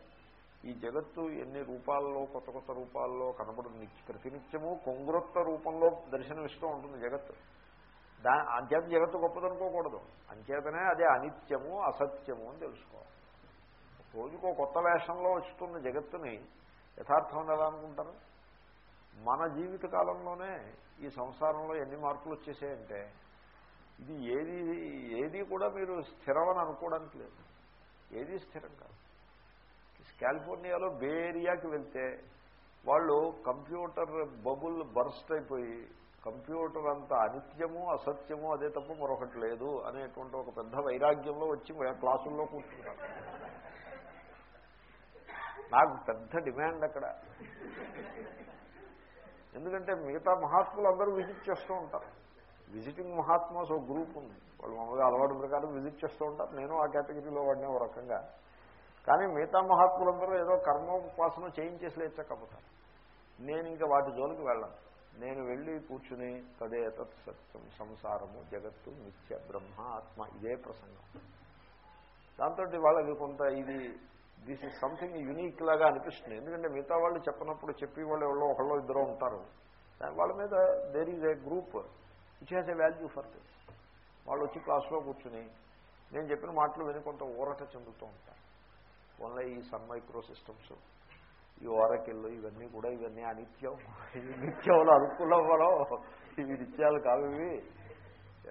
Speaker 1: ఈ జగత్తు ఎన్ని రూపాల్లో కొత్త కొత్త రూపాల్లో కనబడుతుంది. ప్రతినిత్యము కొంగ్రొత్త రూపంలో దర్శనమిస్తూ ఉంటుంది జగత్తు. దా అంచేత జగత్తు గొప్పదనుకోకూడదు. అంచేతనే అదే అనిత్యము అసత్యము అని తెలుసుకోవాలి. రోజుకో కొత్త వేషంలో వస్తున్న జగత్తుని యథార్థం ఎలా అనుకుంటారు? మన జీవిత కాలంలోనే ఈ సంసారంలో ఎన్ని మార్పులు వచ్చేసాయంటే ఇది ఏది ఏది కూడా మీరు స్థిరమని అనుకోవడానికి లేదు. ఏది స్థిరం కాదు. కాలిఫోర్నియాలో బేరియాకి వెళ్తే వాళ్ళు కంప్యూటర్ బబుల్ బర్స్ట్ అయిపోయి కంప్యూటర్ అంత అనిత్యము అసత్యము అదే తప్ప మరొకటి లేదు అనేటువంటి ఒక పెద్ద వైరాగ్యంలో వచ్చి క్లాసుల్లో కూర్చుంటారు నాకు పెద్ద డిమాండ్ అక్కడ. ఎందుకంటే మిగతా మహాత్ములు అందరూ విజిట్ చేస్తూ ఉంటారు. విజిటింగ్ మహాత్మాస్ ఒక గ్రూప్ ఉంది. వాళ్ళు మామూలుగా అలవాటు ప్రకారం విజిట్ చేస్తూ ఉంటారు. నేను ఆ కేటగిరీలో వాడినే ఒక రకంగా. కానీ మిగతా మహాత్ములందరూ ఏదో కర్మోపాసన చేయించేసి లేచకపోతారు. నేను ఇంకా వాటి జోలికి వెళ్ళను. నేను వెళ్ళి కూర్చుని తదే తత్ సత్యం సంసారము జగత్తు నిత్య బ్రహ్మ ఆత్మ ఇదే ప్రసంగం. దాంతో వాళ్ళకి కొంత ఇది దిస్ ఇస్ సంథింగ్ యునీక్ లాగా అనిపిస్తుంది. ఎందుకంటే మిగతా వాళ్ళు చెప్పినప్పుడు చెప్పి వాళ్ళు ఎవరో ఒకళ్ళు ఇద్దరు ఉంటారు. వాళ్ళ మీద there is a group which has a value for this వాళ్ళు వచ్చి క్లాస్లో కూర్చుని నేను చెప్పిన మాటలు విని కొంత ఊరట చెందుతూ ఉంటారు. ఓన్లీ ఈ సన్ మైక్రో సిస్టమ్స్ ఈ ఓరకిల్లు ఇవన్నీ కూడా ఇవన్నీ అనిత్యం. ఇవి నిత్యంలో అనుకూలంలో ఇవి నిత్యాలు కావు ఇవి.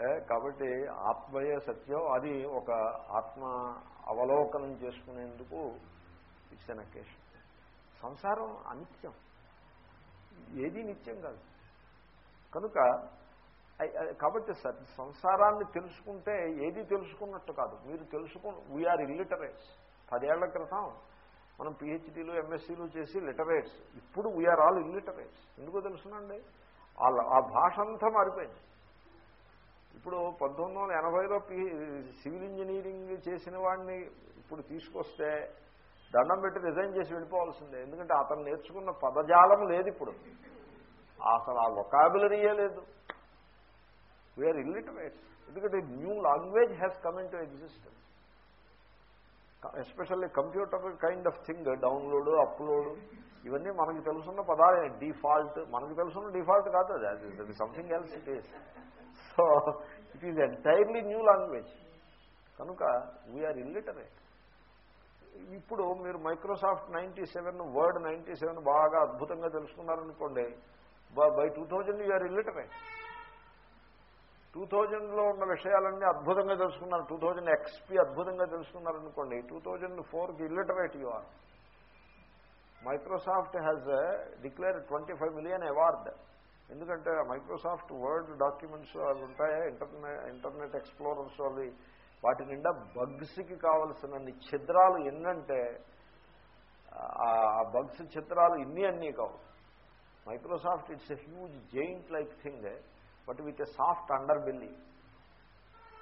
Speaker 1: ఏ, కాబట్టి ఆత్మయే సత్యం. అది ఒక ఆత్మ అవలోకనం చేసుకునేందుకు ఇట్స్ అన్ అకేషన్ సంసారం అనిత్యం. ఏది నిత్యం కాదు. కనుక కాబట్టి సార్ సంసారాన్ని తెలుసుకుంటే ఏది తెలుసుకున్నట్టు కాదు. మీరు తెలుసుకు వీఆర్ ఇల్లిటరేట్స్ పదేళ్ళ క్రితం మనం పిహెచ్డీలు ఎంఎస్సీలు చేసి లిటరేట్స్ ఇప్పుడు వీఆర్ ఆల్ ఇల్లిటరేట్స్ ఎందుకో తెలుసునండి? వాళ్ళ ఆ భాష అంతా మారిపోయింది. ఇప్పుడు పంతొమ్మిది వందల ఎనభైలో పి సివిల్ ఇంజనీరింగ్ చేసిన వాడిని ఇప్పుడు తీసుకొస్తే దండం పెట్టి రిజైన్ చేసి వెళ్ళిపోవాల్సిందే. ఎందుకంటే అతను నేర్చుకున్న పదజాలం లేదు ఇప్పుడు. అసలు ఆ వొకాబులరీయే లేదు. వీఆర్ ఇల్లిటరేట్ ఎందుకంటే new language has come in to existence especially computer kind of thing download upload ఇవన్నీ మనకి తెలుసున్న పదాలే. డిఫాల్ట్ మనకి తెలుసున్న డిఫాల్ట్ కాదు అది. అది something else it is so it is entirely new language కనుక వీఆర్ ఇల్లిటరేట్ ఇప్పుడు మీరు Microsoft ninety seven Word ninety seven బాగా అద్భుతంగా తెలుసుకున్నారనుకోండి by two thousand you are illiterate two థౌజండ్లో ఉన్న విషయాలన్నీ అద్భుతంగా తెలుసుకున్నారు. టూ థౌజండ్ ఎక్స్పీ అద్భుతంగా తెలుసుకున్నారనుకోండి టూ థౌజండ్ ఫోర్కి illiterate you are Microsoft has declare twenty five million award ఎందుకంటే మైక్రోసాఫ్ట్ వర్డ్ డాక్యుమెంట్స్ అవి ఉంటాయా? ఇంటర్నెట్ ఇంటర్నెట్ ఎక్స్ప్లోరర్స్ అవి వాటి నిండా బగ్స్కి కావలసినన్ని ఛిద్రాలు ఎన్నంటే ఆ బగ్స్ చిత్రాలు ఇన్ని అన్నీ కావు. Microsoft it's a huge giant like thing but with a soft underbelly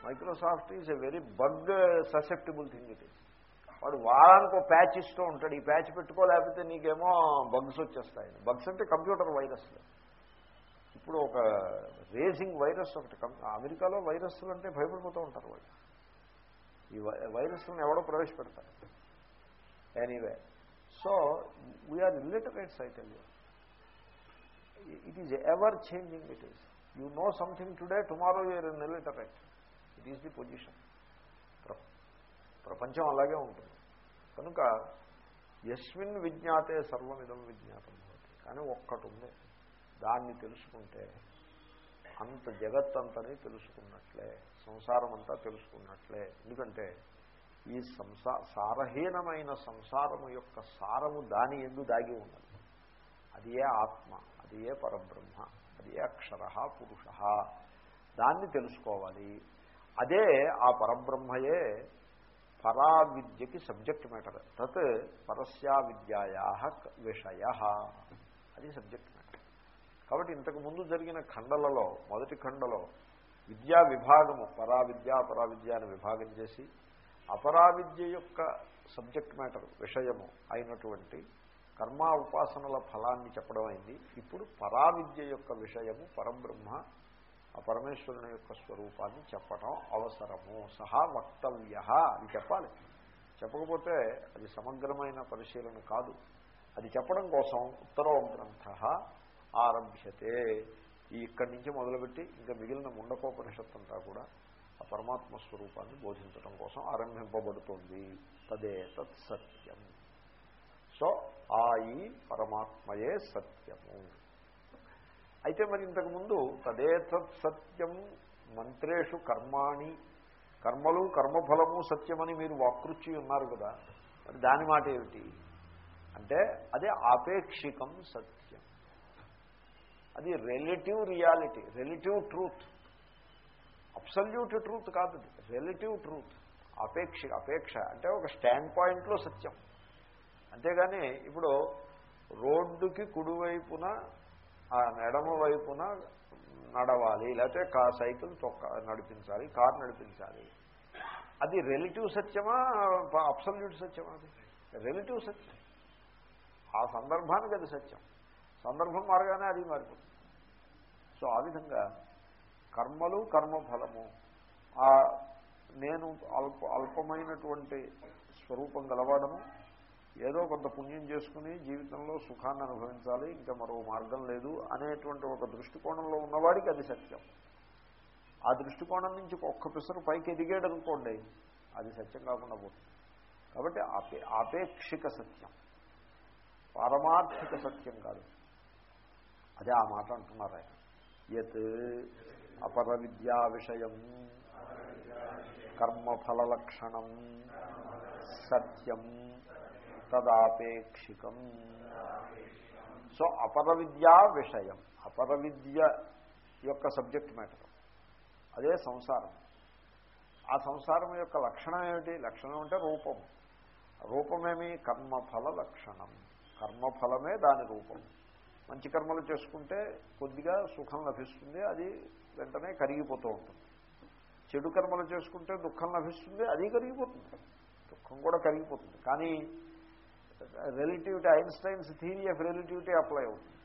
Speaker 1: Microsoft is a very bug susceptible thing it is వాడు వారానికి ఒక ప్యాచ్ ఇస్తూ ఉంటాడు. ఈ ప్యాచ్ పెట్టుకోలేకపోతే నీకేమో బగ్స్ వచ్చేస్తాయి. బగ్స్ అంటే కంప్యూటర్ వైరస్లు ఇప్పుడు ఒక రేసింగ్ వైరస్ ఒకటి అమెరికాలో వైరస్లు అంటే భయపడిపోతూ ఉంటారు వాళ్ళు. ఈ వై- వైరస్లను ఎవడో ప్రవేశపెడతారు anyway so we are illiterates I you it is ever changing it is you know something today tomorrow you are in illiterate it is the position ప్రపంచం అలాగే ఉంటుంది. కనుక యస్మిన్ విజ్ఞాతే సర్వమిదం విజ్ఞాతం కానీ ఒక్కటి ఉంది. దాన్ని తెలుసుకుంటే అంత జగత్తంతని తెలుసుకున్నట్లే సంసారం అంతా తెలుసుకున్నట్లే. ఎందుకంటే ఈ సంసా సారహీనమైన సంసారము యొక్క సారము దాని ఎందు దాగి ఉన్నది. అది ఏ ఆత్మ అది ఏ పరబ్రహ్మ అది ఏ అక్షర పురుష. దాన్ని తెలుసుకోవాలి. అదే ఆ పరబ్రహ్మయే పరా విద్యకి సబ్జెక్ట్ మ్యాటర్. తత్ పరస్యా విద్యాయా విషయ. అది సబ్జెక్ట్ మ్యాటర్. కాబట్టి ఇంతకు ముందు జరిగిన ఖండలలో మొదటి ఖండలో విద్యా విభాగము పరావిద్య అపరావిద్య అని విభాగం చేసి అపరావిద్య యొక్క సబ్జెక్ట్ మ్యాటర్ విషయము అయినటువంటి కర్మ ఉపాసనల ఫలాన్ని చెప్పడం అయింది. ఇప్పుడు పరావిద్య యొక్క విషయము పరబ్రహ్మ ఆ పరమేశ్వరుని యొక్క స్వరూపాన్ని చెప్పడం అవసరము. సహా వక్తవ్య అది చెప్పాలి. చెప్పకపోతే అది సమగ్రమైన పరిశీలన కాదు. అది చెప్పడం కోసం ఉత్తరం గ్రంథ ఆరభ్యతే. ఈ ఇక్కడి నుంచి మొదలుపెట్టి ఇంకా మిగిలిన ముండకోపనిషత్తంతా కూడా ఆ పరమాత్మ స్వరూపాన్ని బోధించడం కోసం ఆరంభింపబడుతుంది. తదే తత్ సత్యం. సో ఆ ఈ పరమాత్మయే సత్యము. అయితే మరి ఇంతకుముందు తదేతత్ సత్యం మంత్రేషు కర్మాణి కర్మలు కర్మఫలము సత్యమని మీరు వాకృచ్చి ఉన్నారు కదా. మరి దాని మాట ఏమిటి? అంటే అదే ఆపేక్షికం సత్యం. అది relative reality relative truth absolute truth కాదు రిలేటివ్ ట్రూత్ అపేక్ష అపేక్ష అంటే ఒక స్టాండ్ పాయింట్లో సత్యం. అంతేగాని ఇప్పుడు రోడ్డుకి కుడివైపున ఆ ఎడమ వైపున నడవాలి లేకపోతే కా సైకిల్ తొక్క నడిపించాలి కారు నడిపించాలి. అది రిలేటివ్ సత్యమా అబ్సల్యూట్ సత్యమా అది? రిలేటివ్ సత్యం. ఆ సందర్భానికి అది సత్యం. సందర్భం మారగానే అది మారిపోతుంది. సో ఆ విధంగా కర్మలు కర్మఫలము ఆ నేను అల్ప అల్పమైనటువంటి స్వరూపం గలవాడము ఏదో కొంత పుణ్యం చేసుకుని జీవితంలో సుఖాన్ని అనుభవించాలి ఇంకా మరో మార్గం లేదు అనేటువంటి ఒక దృష్టికోణంలో ఉన్నవాడికి అది సత్యం. ఆ దృష్టికోణం నుంచి ఒక్క పిసరు పైకి ఎదిగాడు అనుకోండి అది సత్యం కాకుండా పోతుంది. కాబట్టి ఆపే ఆపేక్షిక సత్యం పారమార్థిక సత్యం కాదు. అదే ఆ మాట అంటున్నారు ఆయన. యత్ అపర విద్యా విషయం కర్మఫలలక్షణం సత్యం తదాపేక్షికం. సో అపర విద్యా విషయం అపర విద్య యొక్క సబ్జెక్ట్ మ్యాటర్. అదే సంసారం. ఆ సంసారం యొక్క లక్షణం ఏమిటి? లక్షణం అంటే రూపం. రూపమేమి? కర్మఫల లక్షణం కర్మఫలమే దాని రూపం. మంచి కర్మలు చేసుకుంటే కొద్దిగా సుఖం లభిస్తుంది అది వెంటనే కరిగిపోతూ ఉంటుంది. చెడు కర్మలు చేసుకుంటే దుఃఖం లభిస్తుంది అది కరిగిపోతుంది. దుఃఖం కూడా కరిగిపోతుంది. కానీ relativity Einstein's theory of relativity apply అవుతుంది.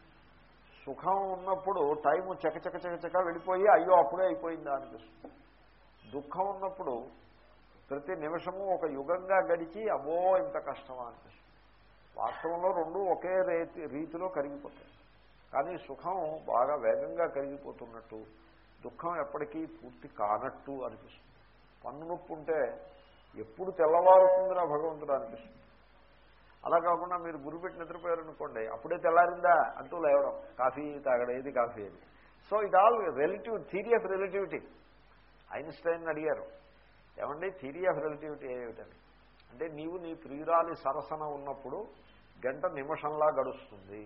Speaker 1: సుఖం ఉన్నప్పుడు టైము చకచక చకచక వెళ్ళిపోయి అయ్యో అప్పుడే అయిపోయిందా అనిపిస్తుంది. దుఃఖం ఉన్నప్పుడు ప్రతి నిమిషము ఒక యుగంగా గడిచి అబ్బో ఇంత కష్టమా అనిపిస్తుంది. వాస్తవంలో రెండు ఒకే రీతిలో కరిగిపోతాయి. కానీ సుఖం బాగా వేగంగా కరిగిపోతున్నట్టు దుఃఖం ఎప్పటికీ పూర్తి కానట్టు అనిపిస్తుంది. పన్ను నొప్పి ఉంటే ఎప్పుడు తెల్లవారుతుందిరా భగవంతుడు అనిపిస్తుంది. అలా కాకుండా మీరు గురిపెట్టి నిద్రపోయారనుకోండి అప్పుడే తెల్లారిందా అంటూ లేవడం కాఫీ తాగడం ఏది కాఫీ అని. So it all relative theory of relativity Einstein అడిగారు ఏమండి థీరీ ఆఫ్ రిలేటివిటీ ఏమిటని? అంటే నీవు నీ ప్రియురాలి సరసన ఉన్నప్పుడు గంట నిమిషంలా గడుస్తుంది.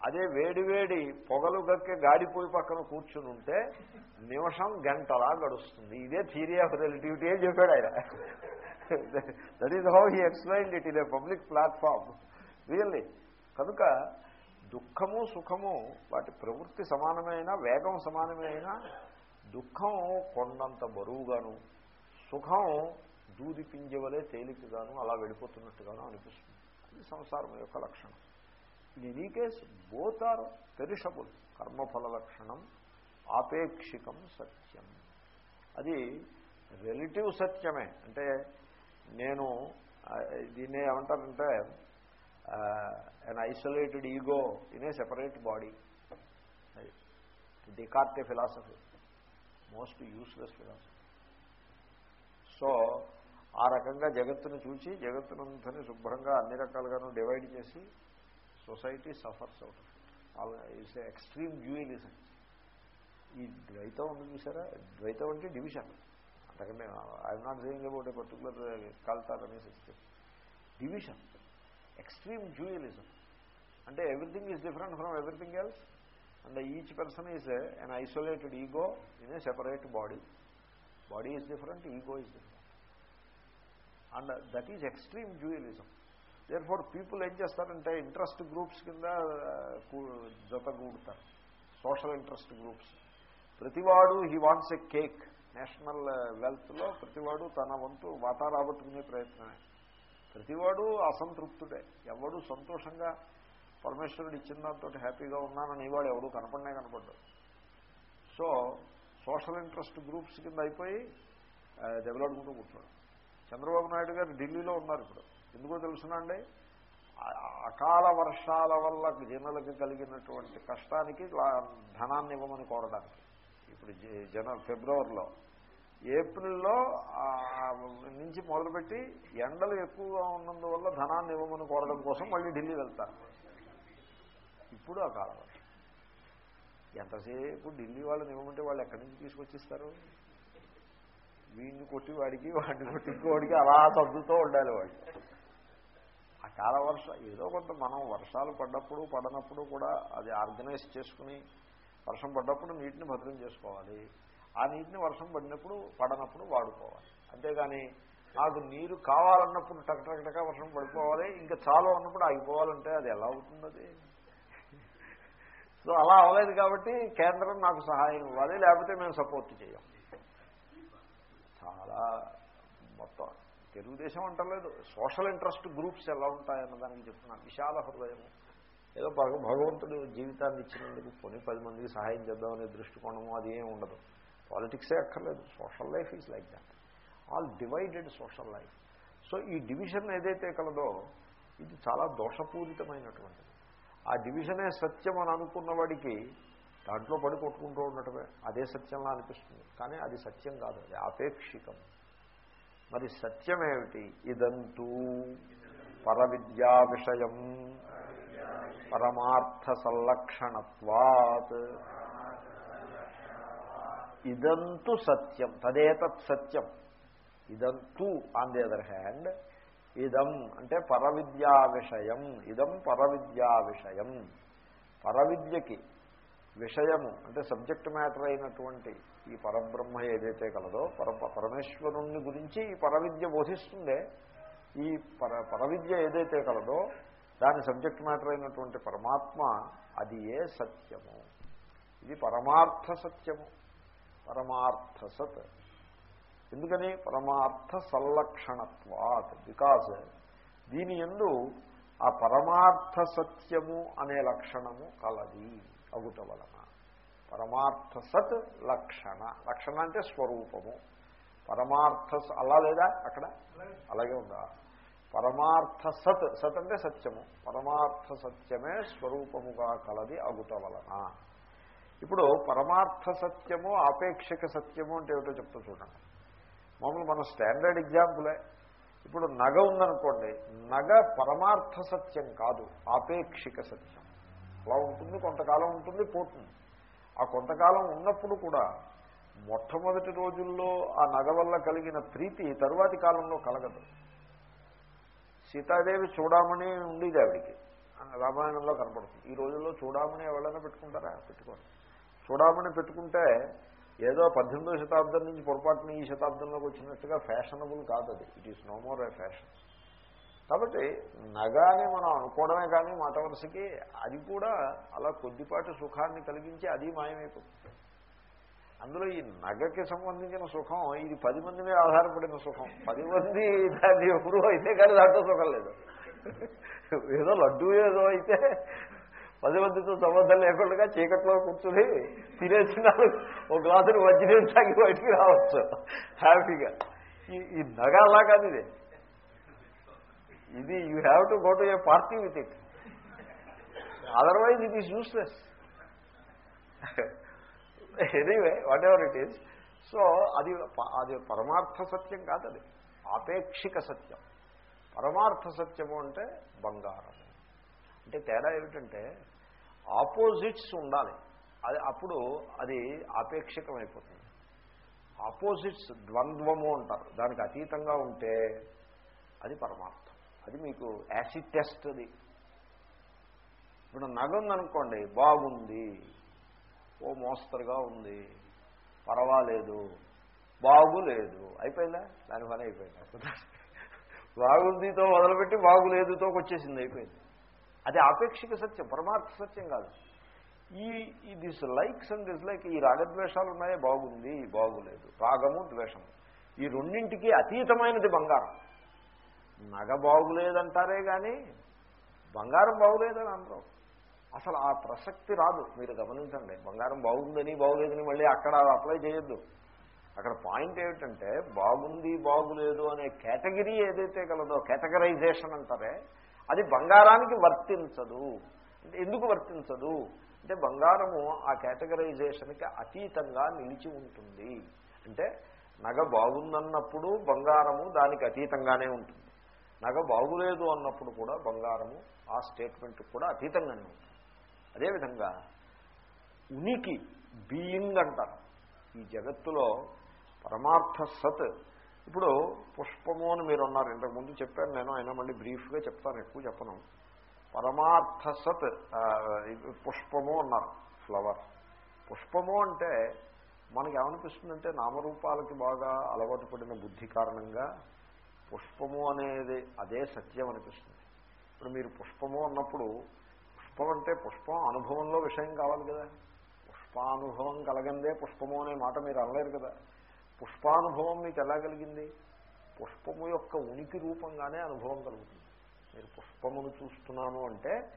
Speaker 1: అదే వేడివేడి పొగలు గక్కే గాడిపోయి పక్కన కూర్చుని ఉంటే నిమిషం గంటలా గడుస్తుంది. ఇదే థియరీ ఆఫ్ రిలేటివిటీ అని చెప్పాడు ఆయన. That is how he explain it in a public platform really కనుక దుఃఖము సుఖము వాటి ప్రవృత్తి సమానమైన వేగం సమానమైన దుఃఖం కొండంత బరువుగాను సుఖం దూది పింజవలే తేలికగాను అలా వెళ్ళిపోతున్నట్టుగాను అనిపిస్తుంది. అది సంసారం యొక్క లక్షణం. In any case both are perishable కర్మఫల లక్షణం ఆపేక్షికం సత్యం. అది రిలేటివ్ సత్యమే. అంటే నేను దీన్ని ఏమంటారంటే an isolated ego in a separate body Descartes philosophy most useless philosophy so ఆ రకంగా జగత్తును చూచి జగత్తునంతని శుభ్రంగా అన్ని రకాలుగాను డివైడ్ చేసి సొసైటీ సఫర్స్ అవుతుంది ఇట్స్ ఎక్స్ట్రీమ్ డ్యూయలిజం ఈ ద్వైతం ఉంది చూసారా? ద్వైతం అంటే డివిజన్ అంతకంటే I'm not saying about a particular culture అనేసి డివిజన్ ఎక్స్ట్రీమ్ డ్యూయలిజం అంటే everything is different from everything else and each person is an isolated ego in a separate body body is different ego is different and that is extreme dualism therefore people ఏం చేస్తారంటే interest groups కింద జతగూడుతారు social interest groups ప్రతివాడు he wants a cake national వెల్త్లో ప్రతివాడు తన వంతు వాటా రాబట్టుకునే ప్రయత్నమే. ప్రతివాడు అసంతృప్తుడే. ఎవడు సంతోషంగా పరమేశ్వరుడు ఇచ్చిన దాంతో హ్యాపీగా ఉన్నానని వాడు ఎవడు కనపడనే కనపడ్డు. సో సోషల్ ఇంట్రెస్ట్ గ్రూప్స్ కింద అయిపోయి దెబ్బలాడుకుంటూ కూర్చోడు. చంద్రబాబు నాయుడు గారు ఢిల్లీలో ఉన్నారు ఇప్పుడు. ఎందుకో తెలుసునండి? అకాల వర్షాల వల్ల జనులకు కలిగినటువంటి కష్టానికి ధనాన్ని ఇవ్వమని కోరడానికి. ఇప్పుడు జన ఫిబ్రవరిలో. ఏప్రిల్లో నుంచి మొదలుపెట్టి ఎండలు ఎక్కువగా ఉన్నందువల్ల ధనాన్ని ఇవ్వమని కోరడం కోసం మళ్ళీ ఢిల్లీ వెళ్తారు. ఇప్పుడు అకాల వర్షం. ఎంతసేపు ఢిల్లీ వాళ్ళని ఇవ్వమంటే వాళ్ళు ఎక్కడి నుంచి తీసుకొచ్చిస్తారు? వీడిని కొట్టి వాడికి వాడిని కొట్టి వాడికి అలా సర్దుతూ ఉండాలి వాడికి అకాల వర్ష ఏదో కొంత మనం వర్షాలు పడ్డప్పుడు పడనప్పుడు కూడా అది ఆర్గనైజ్ చేసుకుని వర్షం పడ్డప్పుడు నీటిని భద్రం చేసుకోవాలి. ఆ నీటిని వర్షం పడినప్పుడు పడనప్పుడు వాడుకోవాలి. అంతేగాని నాకు నీరు కావాలన్నప్పుడు టక్ టక్ టక వర్షం పడిపోవాలి ఇంకా చాలు అన్నప్పుడు ఆగిపోవాలంటే అది ఎలా అవుతుంది సో అలా అవ్వలేదు కాబట్టి కేంద్రం నాకు సహాయం ఇవ్వాలి లేకపోతే మేము సపోర్ట్ చేయం. చాలా మొత్తం తెలుగుదేశం అంటలేదు. సోషల్ ఇంట్రెస్ట్ గ్రూప్స్ ఎలా ఉంటాయన్న దానికి చెప్తున్నాను విశాల హృదయం. ఏదో భగ భగవంతుడు జీవితాన్ని ఇచ్చినందుకు కొన్ని పది మందికి సహాయం చేద్దామనే దృష్టికోణము అది ఏమి ఉండదు. పాలిటిక్సే అక్కర్లేదు. Social life is like that. All divided social life. So ఈ డివిజన్ ఏదైతే కలదో ఇది చాలా దోషపూరితమైనటువంటిది. ఆ డివిజనే సత్యం అని అనుకున్న వాడికి దాంట్లో పడి కొట్టుకుంటూ ఉండటమే. అదే సత్యంలా అనిపిస్తుంది. కానీ అది సత్యం కాదు. అది ఆపేక్షికం. మరి సత్యమేమిటి? ఇదంతూ పరవిద్యా విషయం. పరమార్థ సంలక్షణత్వాత్ ఇదంతు సత్యం. తదేతత్ సత్యం. ఇదంతు ఆన్ ది అదర్ హ్యాండ్ ఇదం అంటే పరవిద్యా విషయం. ఇదం పరవిద్యా విషయం. పరవిద్యకి విషయము అంటే సబ్జెక్ట్ మ్యాటర్ అయినటువంటి ఈ పరబ్రహ్మ ఏదైతే కలదో పర పరమేశ్వరుణ్ణి గురించి ఈ పరవిద్య బోధిస్తుందే. ఈ పర పరవిద్య ఏదైతే కలదో దాని సబ్జెక్ట్ మ్యాటర్ అయినటువంటి పరమాత్మ అది ఏ సత్యము? ఇది పరమార్థ సత్యము. పరమార్థ సత్. ఎందుకని? పరమార్థ సంలక్షణత్వాత్. బికాజ్ దీని ఎందు ఆ పరమార్థ సత్యము అనే లక్షణము కలది. అగుట వలన. పరమార్థ సత్ లక్షణ. లక్షణ అంటే స్వరూపము. పరమార్థ స- అలా లేదా అక్కడ? అలాగే ఉందా? పరమార్థ సత్ సత్ అంటే సత్యము. పరమార్థ సత్యమే స్వరూపముగా కలది అగుట వలన. ఇప్పుడు పరమార్థ సత్యము ఆపేక్షిక సత్యము అంటే ఏమిటో చెప్తూ చూడండి. మామూలు మన స్టాండర్డ్ ఎగ్జాంపులే. ఇప్పుడు నగ ఉందనుకోండి నగ పరమార్థ సత్యం కాదు ఆపేక్షిక సత్యం. అలా ఉంటుంది కొంతకాలం ఉంటుంది పోతుంది. ఆ కొంతకాలం ఉన్నప్పుడు కూడా మొట్టమొదటి రోజుల్లో ఆ నగ వల్ల కలిగిన ప్రీతి తరువాతి కాలంలో కలగదు. సీతాదేవి చూడమని ఉండేది ఆవిడికి. రామాయణంలో కనపడుతుంది. ఈ రోజుల్లో చూడమని ఎవరైనా పెట్టుకుంటారా? పెట్టుకోండి చూడమని పెట్టుకుంటే ఏదో పద్దెనిమిదో శతాబ్దం నుంచి పొరపాటున ఈ శతాబ్దంలోకి వచ్చినట్టుగా ఫ్యాషనబుల్ కాదు అది. It is no more a fashion కాబట్టి నగ అని మనం అనుకోవడమే కానీ మాట వరుసకి అది కూడా అలా కొద్దిపాటి సుఖాన్ని కలిగించి అది మాయమైపోతుంది. అందులో ఈ నగకి సంబంధించిన సుఖం ఇది పది మంది మీద ఆధారపడిన సుఖం. పది మంది దాన్ని ఎప్పుడు అయితే కానీ దాంట్లో సుఖం లేదు. ఏదో లడ్డు ఏదో అయితే పది మందితో సంబంధం లేకుండా చీకట్లో కూర్చుని తినేసిన ఒక గ్లాసుని మంచినీళ్ళు తాగి బయటికి రావచ్చు. హ్యాపీగా ఈ ఈ నగ అలా కాదు ఇది. ఇది you have to go to a party with it otherwise it is useless anyway whatever it is so అది అది పరమార్థ సత్యం కాదు అది. ఆపేక్షిక సత్యం. పరమార్థ సత్యము అంటే బంగారం. అంటే తేడా ఏమిటంటే ఆపోజిట్స్ ఉండాలి. అది అప్పుడు అది ఆపేక్షికమైపోతుంది. ఆపోజిట్స్ ద్వంద్వము అంటారు. దానికి అతీతంగా ఉంటే అది పరమార్థం. అది మీకు యాసిడ్ టెస్ట్ అది. ఇప్పుడు నగ ఉందనుకోండి బాగుంది ఓ మోస్తరుగా ఉంది పర్వాలేదు బాగులేదు అయిపోయిందా? దాని పని అయిపోయిందా? *laughs* బాగుందితో మొదలుపెట్టి బాగులేదుతో వచ్చేసింది అయిపోయింది. అది ఆపేక్షిక సత్యం పరమార్థ సత్యం కాదు. ఈ ఈ దిస్ లైక్స్ అండ్ డిస్లైక్ ఈ రాగద్వేషాలు ఉన్నాయే? బాగుంది బాగులేదు. రాగము ద్వేషము. ఈ రెండింటికి అతీతమైనది బంగారం. నగ బాగులేదంటారే కానీ బంగారం బాగులేదని అందరం అసలు ఆ ప్రసక్తి రాదు మీరు గమనించండి. బంగారం బాగుందని బాగులేదని మళ్ళీ అక్కడ అప్లై చేయొద్దు. అక్కడ పాయింట్ ఏమిటంటే బాగుంది బాగులేదు అనే కేటగిరీ ఏదైతే కలదో కేటగరైజేషన్ అంటారే అది బంగారానికి వర్తించదు. అంటే ఎందుకు వర్తించదు? అంటే బంగారము ఆ కేటగరైజేషన్కి అతీతంగా నిలిచి ఉంటుంది. అంటే నగ బాగుందన్నప్పుడు బంగారము దానికి అతీతంగానే ఉంటుంది. నగ బాగులేదు అన్నప్పుడు కూడా బంగారము ఆ స్టేట్మెంట్ కూడా అతీతంగా ఉంటుంది అదేవిధంగా ఉనికి బీయింగ్ అంటారు. ఈ జగత్తులో పరమార్థ సత్. ఇప్పుడు పుష్పము అని మీరు అన్నారు ఇంతకుముందు చెప్పాను నేను అయినా మళ్ళీ బ్రీఫ్గా చెప్తాను ఎక్కువ చెప్పను. పరమార్థ సత్ పుష్పము అన్నారు ఫ్లవర్ పుష్పము అంటే మనకి ఏమనిపిస్తుందంటే నామరూపాలకి బాగా అలవాటు పడిన బుద్ధి కారణంగా పుష్పము అనేది అదే సత్యం అనిపిస్తుంది. ఇప్పుడు మీరు పుష్పము అన్నప్పుడు పుష్పం అంటే పుష్పం అనుభవంలో విషయం కావాలి కదా. పుష్పానుభవం కలగందే పుష్పము అనే మాట మీరు అనలేరు కదా. పుష్పానుభవం మీకు ఎలా కలిగింది? పుష్పము యొక్క ఉనికి రూపంగానే అనుభవం కలుగుతుంది. మీరు పుష్పమును చూస్తున్నాను అంటే